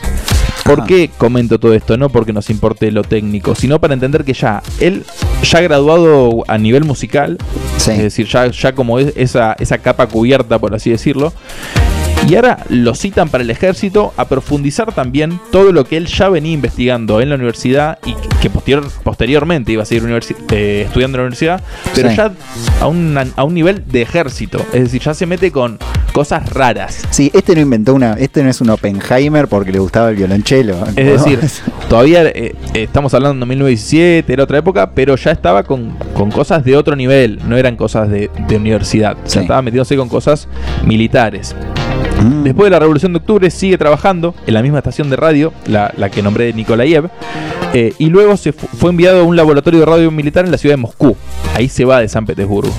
¿Por qué comento todo esto? No porque nos importe lo técnico, sino para entender que ya él, ya graduado a nivel musical, es decir, ya, ya como es esa, esa capa cubierta, por así decirlo, y ahora lo citan para el ejército a profundizar también todo lo que él ya venía investigando en la universidad y que posterior- posteriormente iba a seguir eh, estudiando en la universidad, pero Sí. ya a un, a un nivel de ejército. Es decir, ya se mete con cosas raras. Sí, este no inventó una. Este no es un Oppenheimer porque le gustaba el violonchelo. Es decir, todavía eh, estamos hablando de 1917, era otra época, pero ya estaba con, con cosas de otro nivel, no eran cosas de, de universidad, ya estaba metiéndose con cosas militares. Mm. Después de la Revolución de Octubre sigue trabajando en la misma estación de radio, la, que nombré de Nikolayev, eh, y luego se fu- fue enviado a un laboratorio de radio militar en la ciudad de Moscú. Ahí se va de San Petersburgo.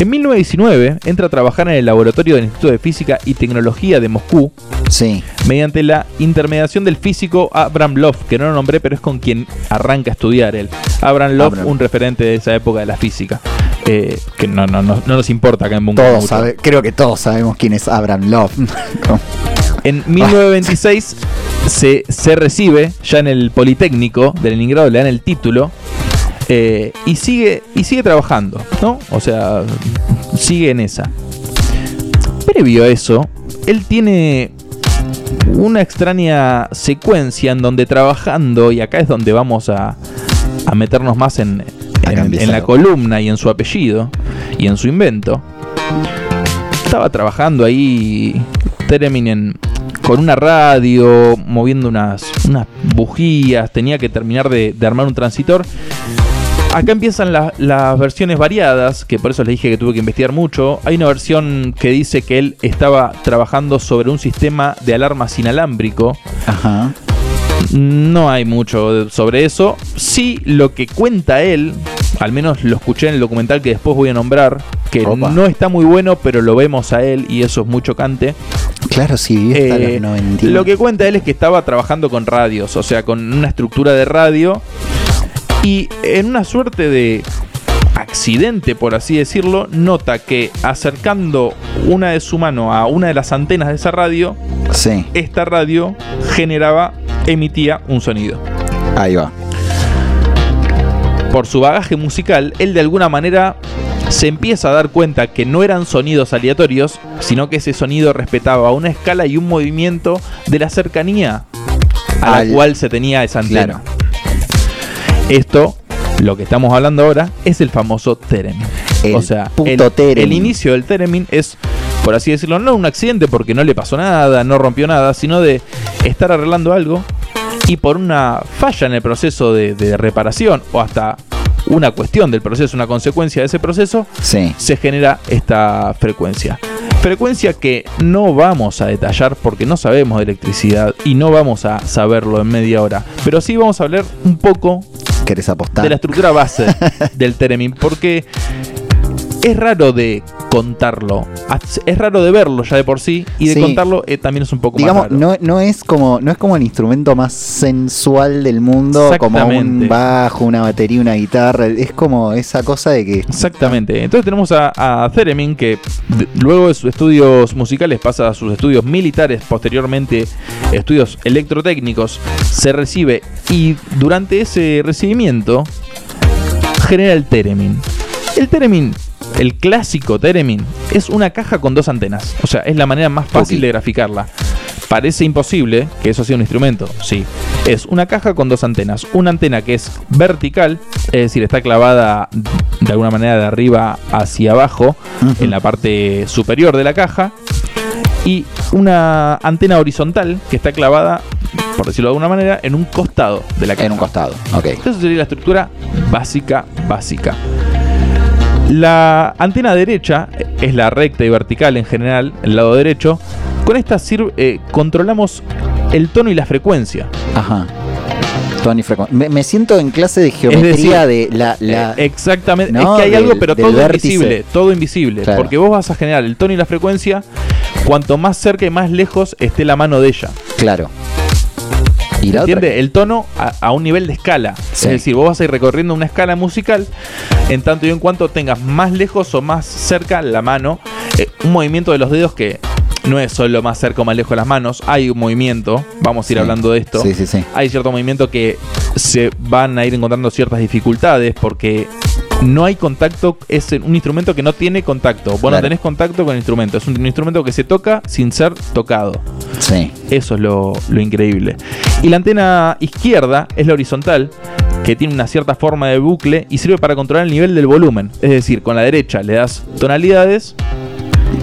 En 1919 entra a trabajar en el laboratorio del Instituto de Física y Tecnología de Moscú. Sí. Mediante la intermediación del físico Abraham Love, que no lo nombré, pero es con quien arranca a estudiar él. Abraham Love, Abraham. un referente de esa época de la física. eh, que no, no, no, no nos importa acá en Bunker Todos mucho. sabe- creo que todos sabemos quién es Abraham Love. En 1926 se, se recibe ya en el Politécnico de Leningrado, le dan el título eh, y, sigue, y sigue trabajando, ¿no? O sea, sigue en esa. Previo a eso, él tiene una extraña secuencia en donde trabajando, y acá es donde vamos a, a meternos más en, en- empieza en la columna y en su apellido y en su invento. Estaba trabajando ahí Tereminen con una radio, moviendo unas, unas bujías, tenía que terminar de, de armar un transitor. Acá empiezan la- las versiones variadas, que por eso les dije que tuve que investigar mucho. Hay una versión que dice que él estaba trabajando sobre un sistema de alarmas inalámbrico. Ajá. No hay mucho sobre eso. Sí, lo que cuenta él, al menos lo escuché en el documental que después voy a nombrar, que Opa. no está muy bueno, pero lo vemos a él y eso es muy chocante. Claro, sí, hasta Eh, los 90. lo que cuenta él es que estaba trabajando con radios, o sea, con una estructura de radio y en una suerte de accidente, por así decirlo, nota que acercando una de su mano a una de las antenas de esa radio, Sí, esta radio generaba, emitía un sonido. ahí va. Por su bagaje musical, él de alguna manera se empieza a dar cuenta que no eran sonidos aleatorios, sino que ese sonido respetaba una escala y un movimiento de la cercanía a Al- la cual se tenía esa antena. Claro. Esto, lo que estamos hablando ahora, es el famoso Theremin. El o sea, el, el inicio del Theremin es, por así decirlo, no un accidente porque no le pasó nada, no rompió nada, sino de estar arreglando algo y por una falla en el proceso de, de reparación o hasta una cuestión del proceso, una consecuencia de ese proceso, Sí. se genera esta frecuencia. Frecuencia que no vamos a detallar porque no sabemos de electricidad y no vamos a saberlo en media hora. Pero sí vamos a hablar un poco ¿Querés apostar? de la estructura base del Teremin, porque es raro de contarlo, es raro de verlo ya de por sí y de Sí. contarlo eh, también es un poco Digamos, más raro. no, no es como no es como el instrumento más sensual del mundo, como un bajo, una batería, una guitarra. Es como esa cosa de que Exactamente. Entonces tenemos a, a Theremin que de- luego de sus estudios musicales pasa a sus estudios militares, posteriormente estudios electrotécnicos, se recibe y durante ese recibimiento genera el Theremin. El Theremin, el clásico Theremin, es una caja con dos antenas. O sea, es la manera más fácil de graficarla. Parece imposible que eso sea un instrumento, sí. Es una caja con dos antenas. Una antena que es vertical, es decir, está clavada de alguna manera de arriba hacia abajo, en la parte superior de la caja. Y una antena horizontal que está clavada, por decirlo de alguna manera, en un costado de la caja. en un costado. Ok. Esa sería la estructura básica, básica. La antena derecha es la recta y vertical en general, el lado derecho. Con esta sirve- eh, controlamos el tono y la frecuencia. Ajá. Tono y frecu- Me, me siento en clase de geometría de la, la- Eh, exactamente. No, es que hay del- algo, pero todo vértice. invisible. Todo invisible. Claro. Porque vos vas a generar el tono y la frecuencia cuanto más cerca y más lejos esté la mano de ella. Claro. Y la otra. ¿Entiende? El tono a, a un nivel de escala. Sí. Es decir, vos vas a ir recorriendo una escala musical en tanto y en cuanto tengas más lejos o más cerca la mano. eh, un movimiento de los dedos que no es solo más cerca o más lejos de las manos. Hay un movimiento. Vamos a ir Sí. hablando de esto. Sí, sí, sí. Hay cierto movimiento que se van a ir encontrando ciertas dificultades porque no hay contacto. Es un instrumento que no tiene contacto. Vos no tenés contacto con el instrumento. Es un instrumento que se toca sin ser tocado. Sí. Eso es lo, lo increíble. Y la antena izquierda es la horizontal, que tiene una cierta forma de bucle y sirve para controlar el nivel del volumen. Es decir, con la derecha le das tonalidades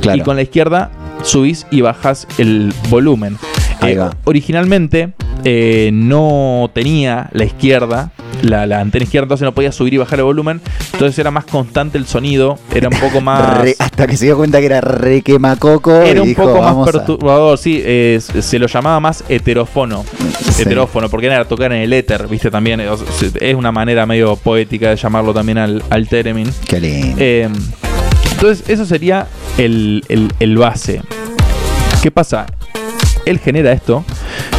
Claro. y con la izquierda subís y bajas el volumen. Eh, originalmente eh, no tenía la izquierda, la, la antena izquierda, entonces no podía subir y bajar el volumen. Entonces era más constante el sonido, era un poco más... Re- hasta que se dio cuenta que era re quemacoco. Era y un dijo, poco más perturbador, sí, eh, se lo llamaba más heterófono. Sí. Heterófono, porque era tocar en el éter, viste, también. Es una manera medio poética de llamarlo también al, al theremin. Qué lindo. Eh, entonces, eso sería el, el- el base. ¿Qué pasa? Él genera esto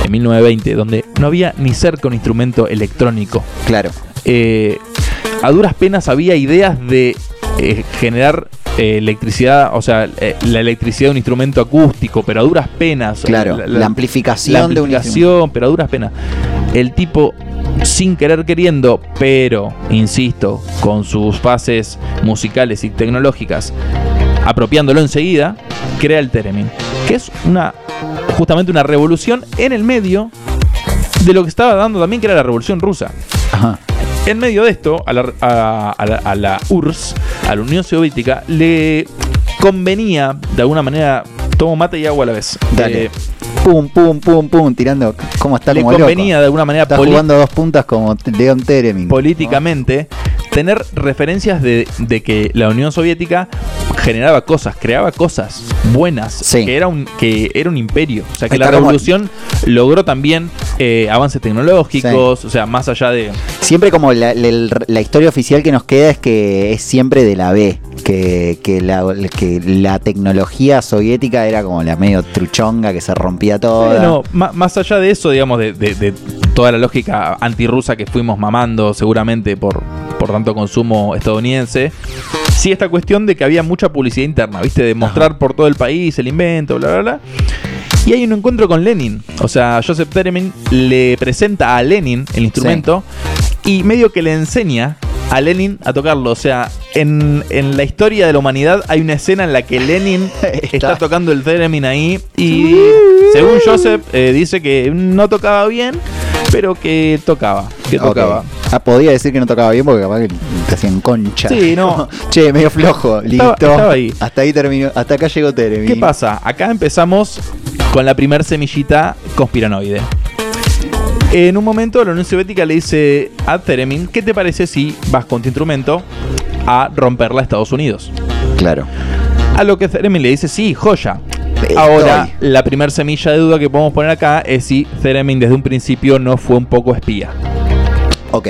en 1920, donde no había ni cerca un instrumento electrónico. claro. Eh, a duras penas había ideas de eh, generar eh, electricidad, o sea, eh, la electricidad de un instrumento acústico, pero a duras penas. Claro. La, amplificación la de un instrumento. amplificación, pero a duras penas. El tipo, sin querer queriendo, pero, insisto, con sus bases musicales y tecnológicas, apropiándolo enseguida, crea el Theremin, que es una justamente una revolución en el medio de lo que estaba dando también, que era la revolución rusa. Ajá. En medio de esto, a la, a- a la- a la URSS, a la Unión Soviética, le convenía, de alguna manera, tomo mate y agua a la vez. Dale. Eh, Pum, pum, pum, pum, tirando. ¿Cómo está le como loco? convenía, de alguna manera, Está jugando dos puntas como Leon Teremin. políticamente, tener referencias de, de que la Unión Soviética generaba cosas, creaba cosas buenas, Sí. que, era un, que era un imperio. O sea, que la como- revolución logró también eh, avances tecnológicos, o sea, más allá de... Siempre como la, la- la historia oficial que nos queda es que es siempre de la B, que, que, la, que la tecnología soviética era como la medio truchonga que se rompía. Bueno, ma- más allá de eso, digamos, de, de- de toda la lógica antirrusa que fuimos mamando seguramente por, por tanto consumo estadounidense, sí esta cuestión de que había mucha publicidad interna, ¿viste? De mostrar por todo el país el invento, bla, bla, bla. Y hay un encuentro con Lenin. O sea, Joseph Teremin le presenta a Lenin el instrumento y medio que le enseña a Lenin a tocarlo. O sea, en, en la historia de la humanidad hay una escena en la que Lenin está tocando el Theremin ahí y según Joseph eh, dice que no tocaba bien, pero que tocaba, que Ok. tocaba. Ah, podía decir que no tocaba bien porque capaz que te hacían concha. Sí, no. che, medio flojo. Listo. estaba ahí. Hasta ahí terminó. Hasta acá llegó Teremin. ¿Qué pasa? Acá empezamos con la primer semillita conspiranoide. En un momento la Unión Soviética le dice a Theremin, ¿qué te parece si vas con tu instrumento a romperla a Estados Unidos? Claro. A lo que Theremin le dice, sí, joya. Estoy. Ahora, la primer semilla de duda que podemos poner acá es si Theremin desde un principio no fue un poco espía. Ok.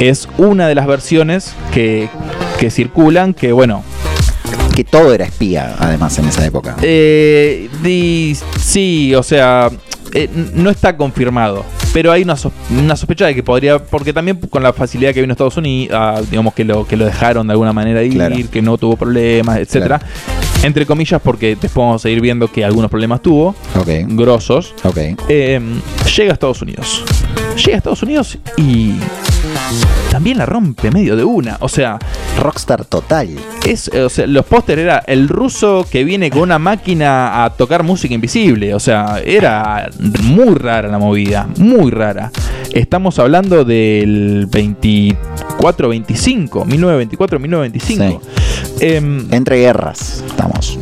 Es una de las versiones que, que circulan que, bueno, Que todo era espía, además, en esa época. Eh, di- sí, o sea, eh, no está confirmado. Pero hay una, sos- una sospecha de que podría, porque también con la facilidad que vino a Estados Unidos, ah, digamos que lo, que lo dejaron de alguna manera ir, Claro. que no tuvo problemas, etcétera. Entre comillas, porque después vamos a ir viendo que algunos problemas tuvo, Ok. grosos. Ok. Eh, llega a Estados Unidos. Llega a Estados Unidos y también la rompe medio de una. O sea, Rockstar total. es, eh, o sea, los pósteres era el ruso que viene con una máquina a tocar música invisible. O sea, era muy rara la movida, muy rara. Estamos hablando del 24-25, 1924-1925. Em, Entre guerras estamos.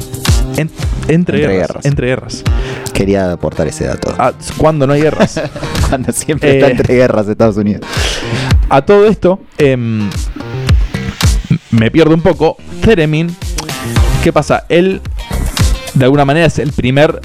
en- entre, Entre guerras, guerras. Entre guerras. Quería aportar ese dato. Ah, ¿Cuándo no hay guerras? Cuando siempre está Eh. entre guerras Estados Unidos. A todo esto, em, me pierdo un poco. Theremin, ¿qué pasa? Él, de alguna manera, es el primer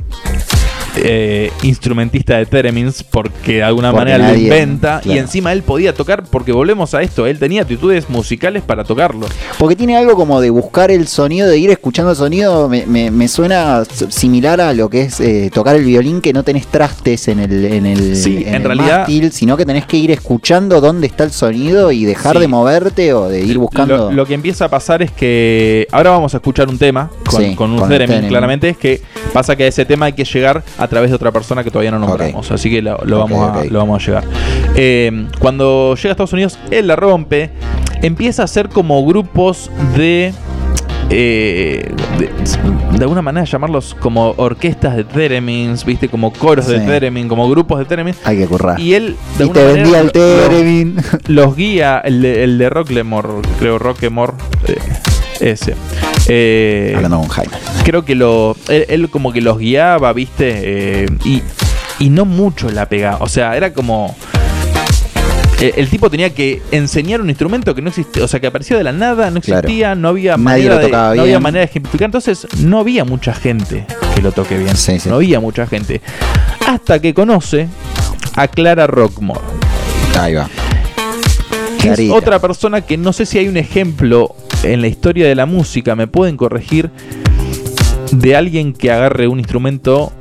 eh, instrumentista de Theremins porque de alguna Porque manera lo inventa y encima él podía tocar porque volvemos a esto, él tenía actitudes musicales para tocarlo. Porque tiene algo como de buscar el sonido, de ir escuchando el sonido. Me, me- me suena similar a lo que es eh, tocar el violín, que no tenés trastes en el, en el, Sí, en realidad- mástil, sino que tenés que ir escuchando dónde está el sonido y dejar Sí. de moverte o de ir buscando. Lo, lo que empieza a pasar es que ahora vamos a escuchar un tema con, Sí, con un con Theremin. claramente, es que pasa que a ese tema hay que llegar a través de otra persona que todavía no nombramos, así que lo, vamos, a, lo vamos a llegar. Eh, cuando llega a Estados Unidos, él la rompe, empieza a hacer como grupos de... eh, de, de alguna manera llamarlos como orquestas de Theremins, viste, como coros de. Theremin, como grupos de Theremin. Hay que currar. Y él de Y te vendía el lo- Theremin. los guía, el de, el de Rocklemore, creo Rockemore, eh, ese. Eh, Hablando con Jaime. creo que lo, él, él como que los guiaba, viste, Eh, y, y no mucho la pegaba. O sea, era como... El tipo tenía que enseñar un instrumento que no existía, o sea, que apareció de la nada, no Claro. existía, no había Nadie manera de, no había manera de ejemplificar, entonces no había mucha gente que lo toque bien. Sí, sí. No había mucha gente. Hasta que conoce a Clara Rockmore Ahí va. que es otra persona que no sé si hay un ejemplo en la historia de la música, me pueden corregir, de alguien que agarre un instrumento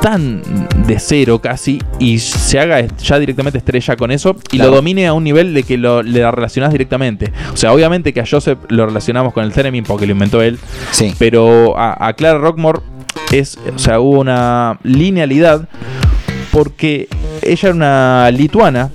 tan de cero casi y se haga ya directamente estrella con eso y Claro. lo domine a un nivel de que lo, le relacionás directamente. O sea, obviamente que a Joseph lo relacionamos con el Theremin porque lo inventó él, Sí. pero a, a Clara Rockmore es, o sea, hubo una linealidad porque ella era una lituana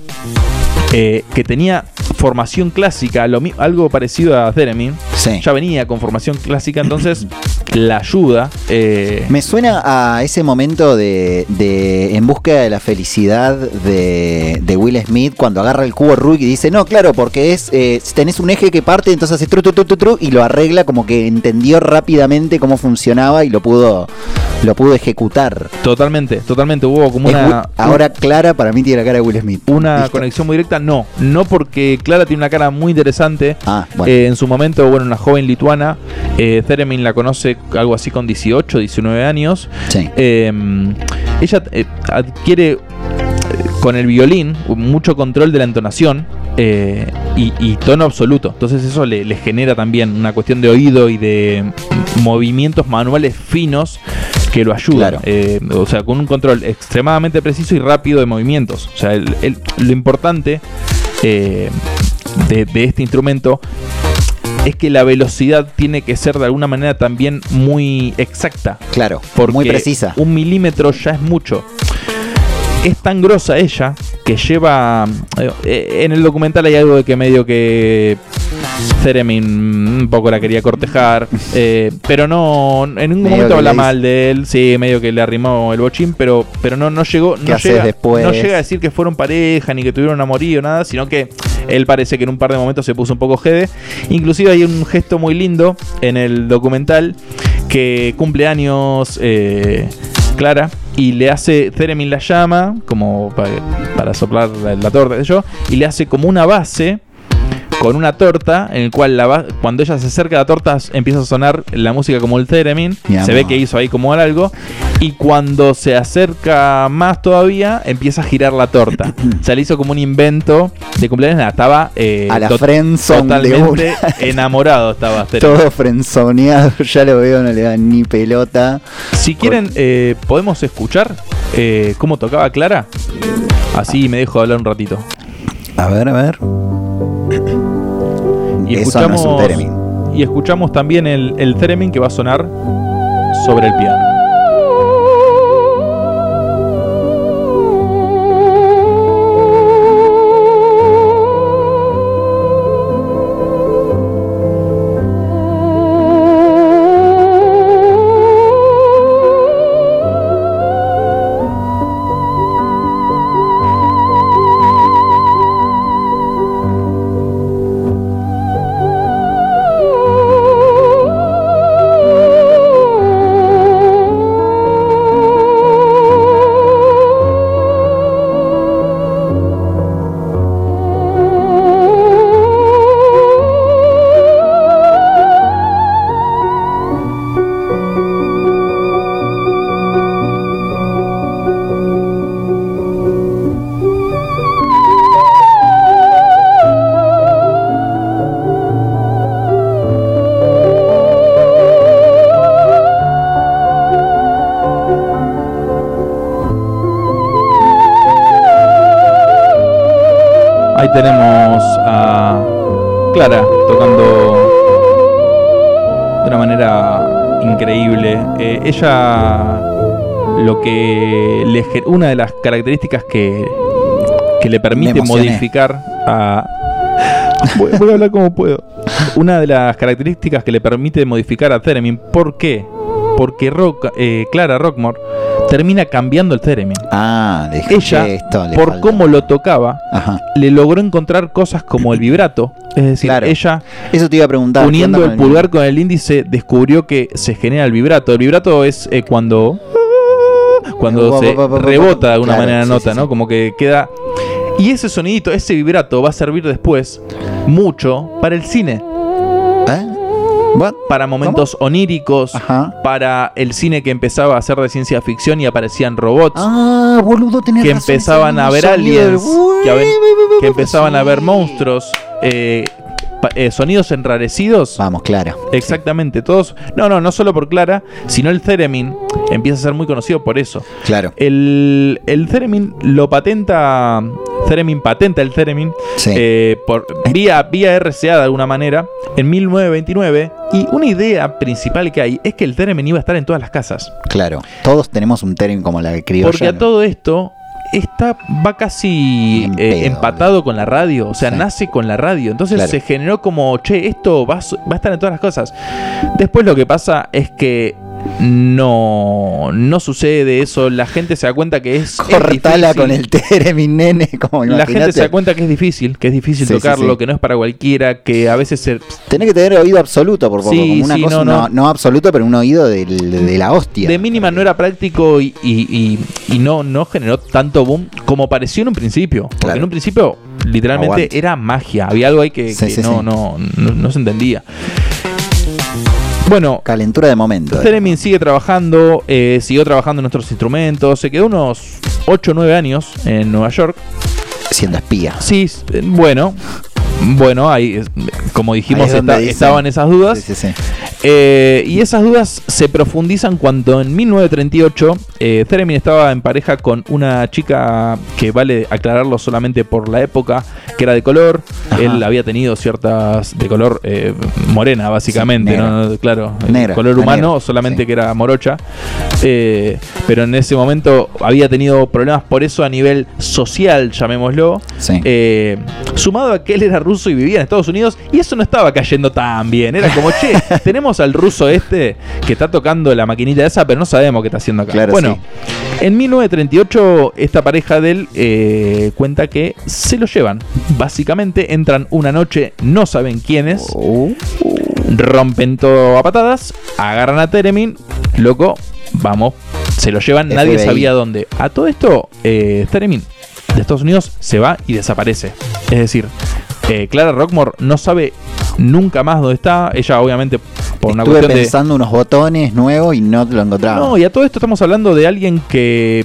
eh, que tenía formación clásica, lo algo parecido a Theremin. Sí. Ya venía con formación clásica, entonces la ayuda. eh, Me suena a ese momento de, de En búsqueda de la felicidad de, de Will Smith cuando agarra el cubo Rubik y dice, no, claro, porque es eh, tenés un eje que parte, entonces hace tru, tru, tru, tru, tru, y lo arregla como que entendió rápidamente cómo funcionaba y lo pudo, lo pudo ejecutar. totalmente, totalmente. Hubo como Es una. Ahora Clara para mí tiene la cara de Will Smith. una ¿Listo? conexión muy directa, no, no porque Clara tiene una cara muy interesante. Ah, bueno. Eh, en su momento, bueno, una joven lituana, eh, Theremin la conoce algo así con 18, 19 años. Sí. Eh, ella eh, adquiere eh, con el violín mucho control de la entonación eh, y, y tono absoluto. Entonces eso le, le genera también una cuestión de oído y de mm, movimientos manuales finos que lo ayudan. Claro. Eh, o sea, con un control extremadamente preciso y rápido de movimientos. O sea, el- el- lo importante eh, de, de este instrumento es que la velocidad tiene que ser de alguna manera también muy exacta. Claro, Porque muy precisa. Un milímetro ya es mucho. Es tan grosa ella que lleva. eh, en el documental hay algo de que medio que. Theremin un poco la quería cortejar. eh, pero no. En ningún Medio momento habla le mal de él. Sí, medio que le arrimó el bochín. Pero, pero no, no llegó. ¿Qué No llega, después? no llega a decir que fueron pareja ni que tuvieron amorío nada. Sino que él parece que en un par de momentos se puso un poco jede. Inclusive hay un gesto muy lindo en el documental que cumple años eh, Clara y le hace Theremin la llama como para, para soplar la, la torta sé yo y le hace como una base con una torta en el cual la va- cuando ella se acerca a la torta empieza a sonar la música como el theremin. Mi Se ve que hizo ahí como algo. Y cuando se acerca más todavía, empieza a girar la torta. se le hizo como un invento de cumpleaños. Nada, Estaba eh, A la de totalmente enamorado estaba. Todo frenzoneado, ya lo veo, no le dan ni pelota. Si quieren, eh, podemos escuchar eh, cómo tocaba Clara. Así me dejo hablar un ratito. A ver, a ver. Y Eso no es un escuchamos, theremin. y escuchamos también el, el theremin que va a sonar sobre el piano. Ahí tenemos a Clara tocando de una manera increíble. Eh, ella, lo que le, una de las características que, que le permite modificar a. Voy, voy a hablar como puedo. Una de las características que le permite modificar a Theremin, ¿por qué? Porque Rock, eh, Clara Rockmore termina cambiando el Theremin. Ah, le Ella, "Che, esto le por falta". cómo lo tocaba, Ajá. le logró encontrar cosas como el vibrato. Es decir, Claro. ella Eso te iba a preguntar. ¿qué uniendo el pulgar con el índice descubrió que se genera el vibrato. El vibrato es eh, cuando cuando se rebota de alguna Claro, manera la sí, nota, sí, ¿no? sí. Como que queda y ese sonidito, ese vibrato va a servir después mucho para el cine. What? para momentos oníricos, Ajá. para el cine que empezaba a ser de ciencia ficción y aparecían robots. Ah, boludo, tenés que razón, empezaban a ver aliens, que, empezaban a ver monstruos, eh, eh, sonidos enrarecidos. Vamos, Clara. Exactamente, todos. No, no, no solo por Clara, sino el Theremin empieza a ser muy conocido por eso. Claro. El, el Theremin lo patenta. Theremin patenta el Theremin Sí. eh, por, vía, vía RCA de alguna manera en 1929. Y una idea principal que hay es que el Theremin iba a estar en todas las casas. Claro. Todos tenemos un término como la criolla. Porque a todo esto está, va casi eh, empatado con la radio, o sea, Sí. nace con la radio. Entonces Claro. se generó como, che, esto va, va a estar en todas las cosas. Después lo que pasa es que no, no sucede eso, la gente se da cuenta que es... Cortala con el tere, mi nene. Como La gente se da cuenta que es difícil, que es difícil Sí, tocarlo, sí. que no es para cualquiera, que a veces se, Tenés que tener oído absoluto, por como una cosa, no, no, no. no absoluto, pero un oído de la hostia. de mínima no era práctico y, y- y- y no, no generó tanto boom como pareció en un principio. Porque Claro. en un principio literalmente Aguante. era magia. Había algo ahí que, no, no se entendía. Bueno, Calentura de momento. eh. Theremin sigue trabajando, eh, siguió trabajando en nuestros instrumentos, se quedó unos 8 o 9 años en Nueva York. Siendo espía. Sí, eh, bueno, bueno, ahí, es- como dijimos, Ahí es donde está- dicen. estaban esas dudas. Sí, sí, sí. Eh, y esas dudas se profundizan cuando en 1938 eh, Theremin estaba en pareja con una chica que vale aclararlo solamente por la época, que era de color. Ajá. Él había tenido ciertas de color eh, morena, básicamente. ¿no? Claro, Negra, color humano, negra, solamente que era morocha. Eh, pero en ese momento había tenido problemas por eso a nivel social, llamémoslo. Sí. Eh, sumado a que él era ruso y vivía en Estados Unidos, y eso no estaba cayendo tan bien. Era como, che, tenemos al ruso este que está tocando la maquinita esa, pero no sabemos qué está haciendo acá. Claro, bueno, sí. en 1938, esta pareja de él eh, cuenta que se lo llevan. Básicamente, entran una noche, no saben quiénes, Uh, rompen todo a patadas, agarran a Teremin, loco, vamos, se lo llevan, nadie sabía dónde. A todo esto, eh, Teremin de Estados Unidos se va y desaparece. Es decir, Eh, Clara Rockmore no sabe nunca más dónde está. Ella, obviamente, por una Estuve cuestión de. pensando unos botones nuevos y no lo encontraba. No, y a todo esto estamos hablando de alguien que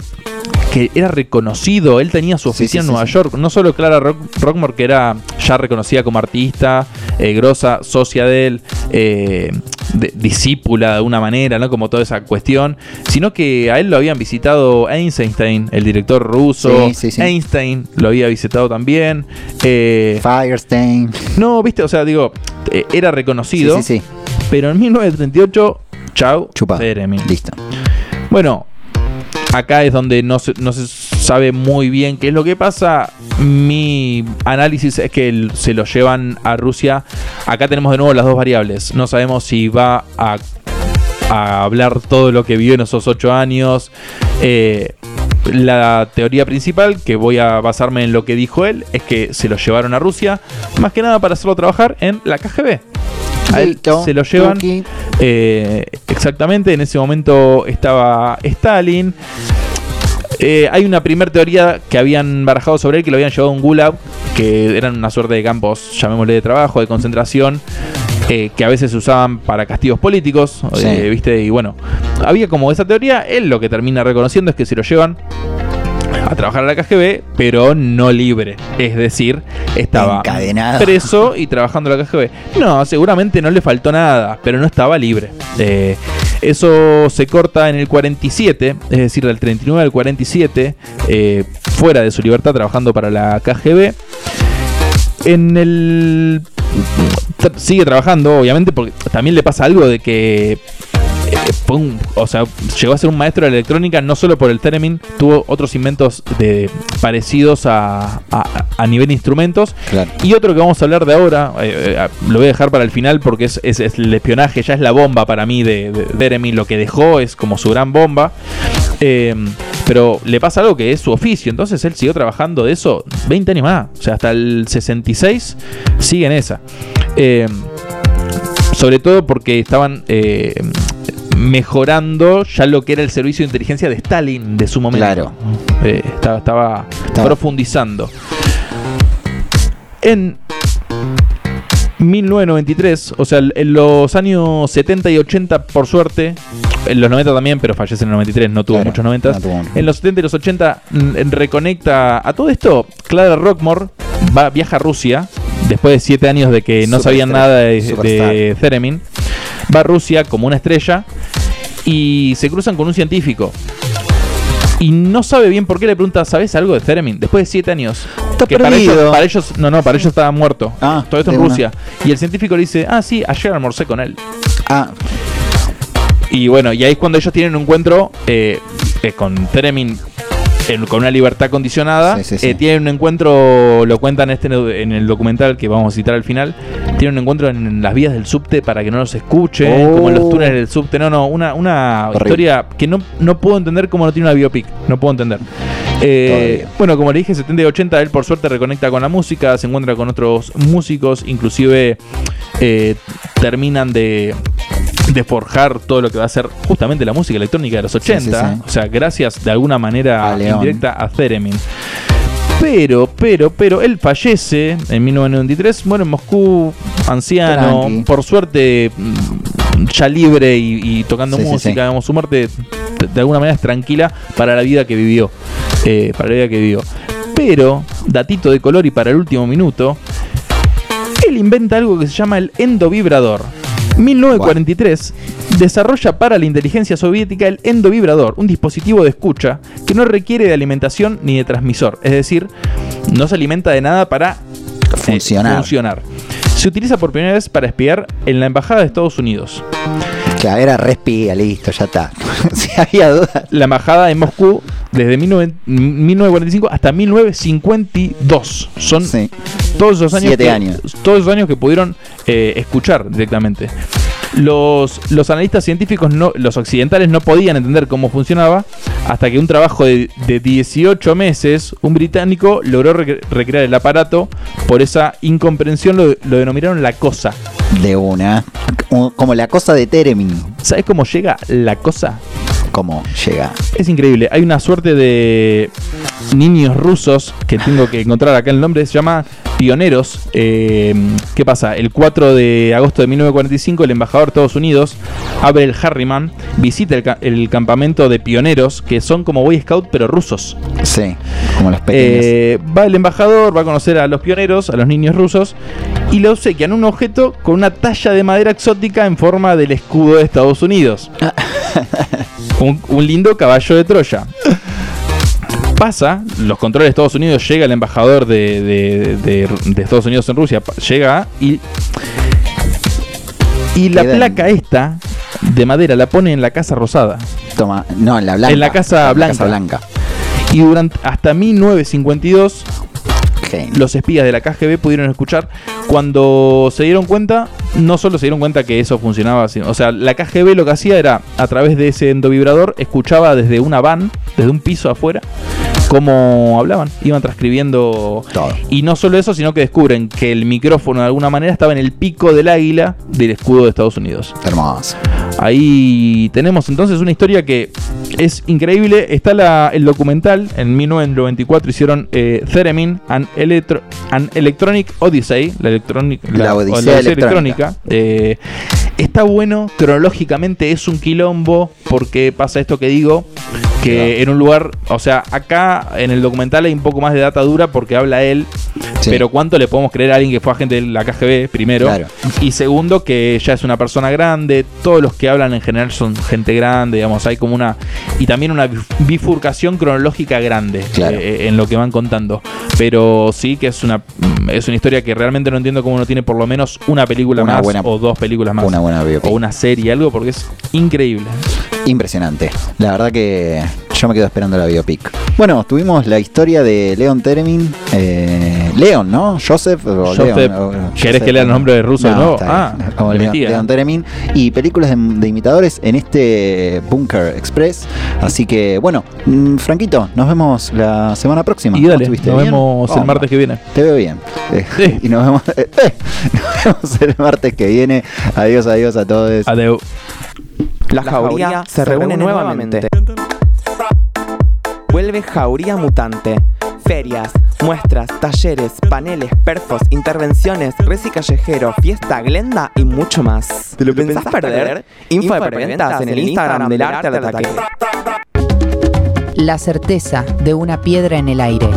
que era reconocido, él tenía su oficina sí, en Nueva. York, no solo Clara Rock- Rockmore, que era ya reconocida como artista, eh, grosa, socia de él, eh, de- discípula de alguna manera, ¿no? Como toda esa cuestión, sino que a él lo habían visitado Einstein, el director ruso, Sí, sí, sí. Einstein lo había visitado también. eh, Firestein. no, viste, o sea, digo, eh, era reconocido, Sí, sí, sí. pero en 1938, chau, Chupa. Jeremy. Listo. Bueno, acá es donde no se, no se sabe muy bien qué es lo que pasa. Mi análisis es que se lo llevan a Rusia. Acá tenemos de nuevo las dos variables. No sabemos si va a, a hablar todo lo que vivió en esos ocho años. Eh, la teoría principal, que voy a basarme en lo que dijo él, es que se lo llevaron a Rusia, más que nada para hacerlo trabajar en la KGB. A él Listo, se lo llevan. Eh, exactamente, en ese momento estaba Stalin. Eh, hay una primera teoría que habían barajado sobre él, que lo habían llevado a un gulag, que eran una suerte de campos, llamémosle de trabajo, de concentración, eh, que a veces se usaban para castigos políticos, Sí. ¿viste? Y bueno, había como esa teoría, él lo que termina reconociendo es que se lo llevan a trabajar a la KGB, pero no libre. Es decir, estaba Encadenado. preso y trabajando en la KGB. No, seguramente no le faltó nada, pero no estaba libre. Eh, eso se corta en el 47, es decir, del 39 al 47, eh, fuera de su libertad trabajando para la KGB. En el... Sigue trabajando, obviamente, porque también le pasa algo de que fue un- o sea, llegó a ser un maestro de la electrónica no solo por el Theremin, tuvo otros inventos de, parecidos a, a- a nivel de instrumentos. Claro. Y otro que vamos a hablar de ahora, eh, eh, lo voy a dejar para el final porque es, es- es el espionaje, ya es la bomba para mí de, de Theremin, lo que dejó es como su gran bomba. Eh, pero le pasa algo que es su oficio, entonces él siguió trabajando de eso 20 años más, o sea, hasta el 66 sigue en esa. Sobre todo porque estaban mejorando ya lo que era el servicio de inteligencia de Stalin de su momento. Claro. Eh, estaba, estaba Estaba- profundizando. En 1993, o sea, en los años 70 y 80, por suerte, en los 90 también, pero fallece en el 93, no tuvo Claro, muchos 90. no tuvo mucho. En los 70 y los 80 mm, reconecta a todo esto. Clara Rockmore va, viaja a Rusia, después de 7 años de que no Superstar- sabían nada de, de. Theremin. Va a Rusia como una estrella y se cruzan con un científico. Y no sabe bien por qué le pregunta, ¿sabes algo de Theremin? Después de 7 años. Está que para ellos, para ellos, no, no, para ellos estaba muerto. Ah, Todo esto en una. Rusia. Y el científico le dice, ah, sí, ayer almorcé con él. Ah, Y bueno, y ahí es cuando ellos tienen un encuentro eh, eh, con Theremin en- con una libertad condicionada. Sí, sí, sí. Eh, tienen un encuentro, lo cuentan este en el documental que vamos a citar al final. Tienen un encuentro en las vías del subte para que no los escuchen, Oh. como en los túneles del subte. No, no, una, una Horrible. historia que no, no puedo entender cómo no tiene una biopic. No puedo entender. Eh, bueno, como le dije, 70 y 80, él por suerte reconecta con la música, se encuentra con otros músicos, inclusive eh, terminan de, de forjar todo lo que va a ser justamente la música electrónica de los 80. Sí, sí, sí. O sea, gracias de alguna manera A indirecta a Theremin. Pero, pero, pero, él fallece en 1993, muere en Moscú, anciano, Tranqui. por suerte mm, ya libre y, y tocando Sí, música, sí. digamos, su muerte de, de alguna manera es tranquila para la vida que vivió. eh, para la vida que vivió. Pero, datito de color y para el último minuto, él inventa algo que se llama el endovibrador. 1943 desarrolla para la inteligencia soviética el endovibrador, un dispositivo de escucha que no requiere de alimentación ni de transmisor, es decir, no se alimenta de nada para eh, Funcionar. Se utiliza por primera vez para espiar en la embajada de Estados Unidos. claro, era respira, listo, ya está. si había dudas. La embajada en Moscú desde 19 1945 hasta 1952. Son Sí. Todos esos años Siete que, años. todos esos años que pudieron eh, escuchar directamente. Los, los analistas científicos, no, los occidentales, no podían entender cómo funcionaba hasta que un trabajo de, de 18 meses, un británico logró recre- recrear el aparato. Por esa incomprensión lo, lo denominaron la cosa. De una. Como- Como la cosa de Teremin. ¿Sabes cómo llega la cosa? Cómo llega. Es increíble. Hay una suerte de niños rusos que tengo que encontrar acá el nombre. Se llama pioneros. Eh, ¿Qué pasa? El 4 de agosto de 1945, el embajador de Estados Unidos, Abrel Harriman, visita el, ca- el campamento de pioneros, que son como Boy Scout, pero rusos. Sí, como los pequeños. Eh, va el embajador, va a conocer a los pioneros, a los niños rusos, y le obsequian un objeto con una talla de madera exótica en forma del escudo de Estados Unidos. un, un lindo caballo de Troya. Pasa, los controles de Estados Unidos, llega el embajador de, de- de- de Estados Unidos en Rusia, llega y. Y la placa esta de madera la pone en la Casa Rosada. Toma, no, en la blanca. En la Casa Blanca. Casa Blanca. Y durante hasta 1952 Genio. los espías de la KGB pudieron escuchar cuando se dieron cuenta, no solo se dieron cuenta que eso funcionaba, sino- o sea, la KGB lo que hacía era, a través de ese endovibrador, escuchaba desde una van, desde un piso afuera, cómo hablaban, iban transcribiendo Todo. y no solo eso, sino que descubren que el micrófono de alguna manera estaba en el pico del águila del escudo de Estados Unidos. Hermoso. Ahí tenemos entonces una historia que es increíble. Está la- el documental, en 1994 hicieron eh, Theremin, an, Electro- an Electronic Odyssey, la, electronic, La o Odisea electrónica. Eh, está bueno, cronológicamente es un quilombo, porque pasa esto que digo, que en un lugar, o sea, acá en el documental hay un poco más de data dura porque habla él, Sí. pero ¿cuánto le podemos creer a alguien que fue agente de la KGB primero? Claro. Y segundo, que ya es una persona grande, todos los que hablan en general son gente grande, digamos, hay como una... Y también una bif- bifurcación cronológica grande Claro. eh, en lo que van contando. Pero sí que es una, es una historia que realmente no entiendo cómo no tiene por lo menos una película Una más buena- o dos películas más. Una buena biopic. o una serie, algo, porque es increíble. Impresionante. La verdad que yo me quedo esperando la biopic. Bueno, tuvimos la historia de Leon Termin. Eh, Leon, ¿no? Joseph. o Joseph, Leon, o- ¿querés Joseph, que lea el nombre de ruso de nuevo? está bien. Ah, Como le Leon. Leon Termin. Y películas de, de imitadores en este Bunker Express. Así que, bueno, mm, Franquito, nos vemos la semana próxima. Y ¿Cómo dale, nos vemos el martes que viene. Te veo bien. Eh, Sí. Y nos vemos, eh, eh, nos vemos el martes que viene. Adiós, adiós a todos. Adeu. La jauría se reúne nuevamente. Vuelve Jauría Mutante. Ferias, muestras, talleres, paneles, perfos, intervenciones, reci callejero, fiesta, glenda y mucho más. ¿Te lo pensás perder? Info de preventas en el Instagram del Arte al Ataque. La certeza de una piedra en el aire.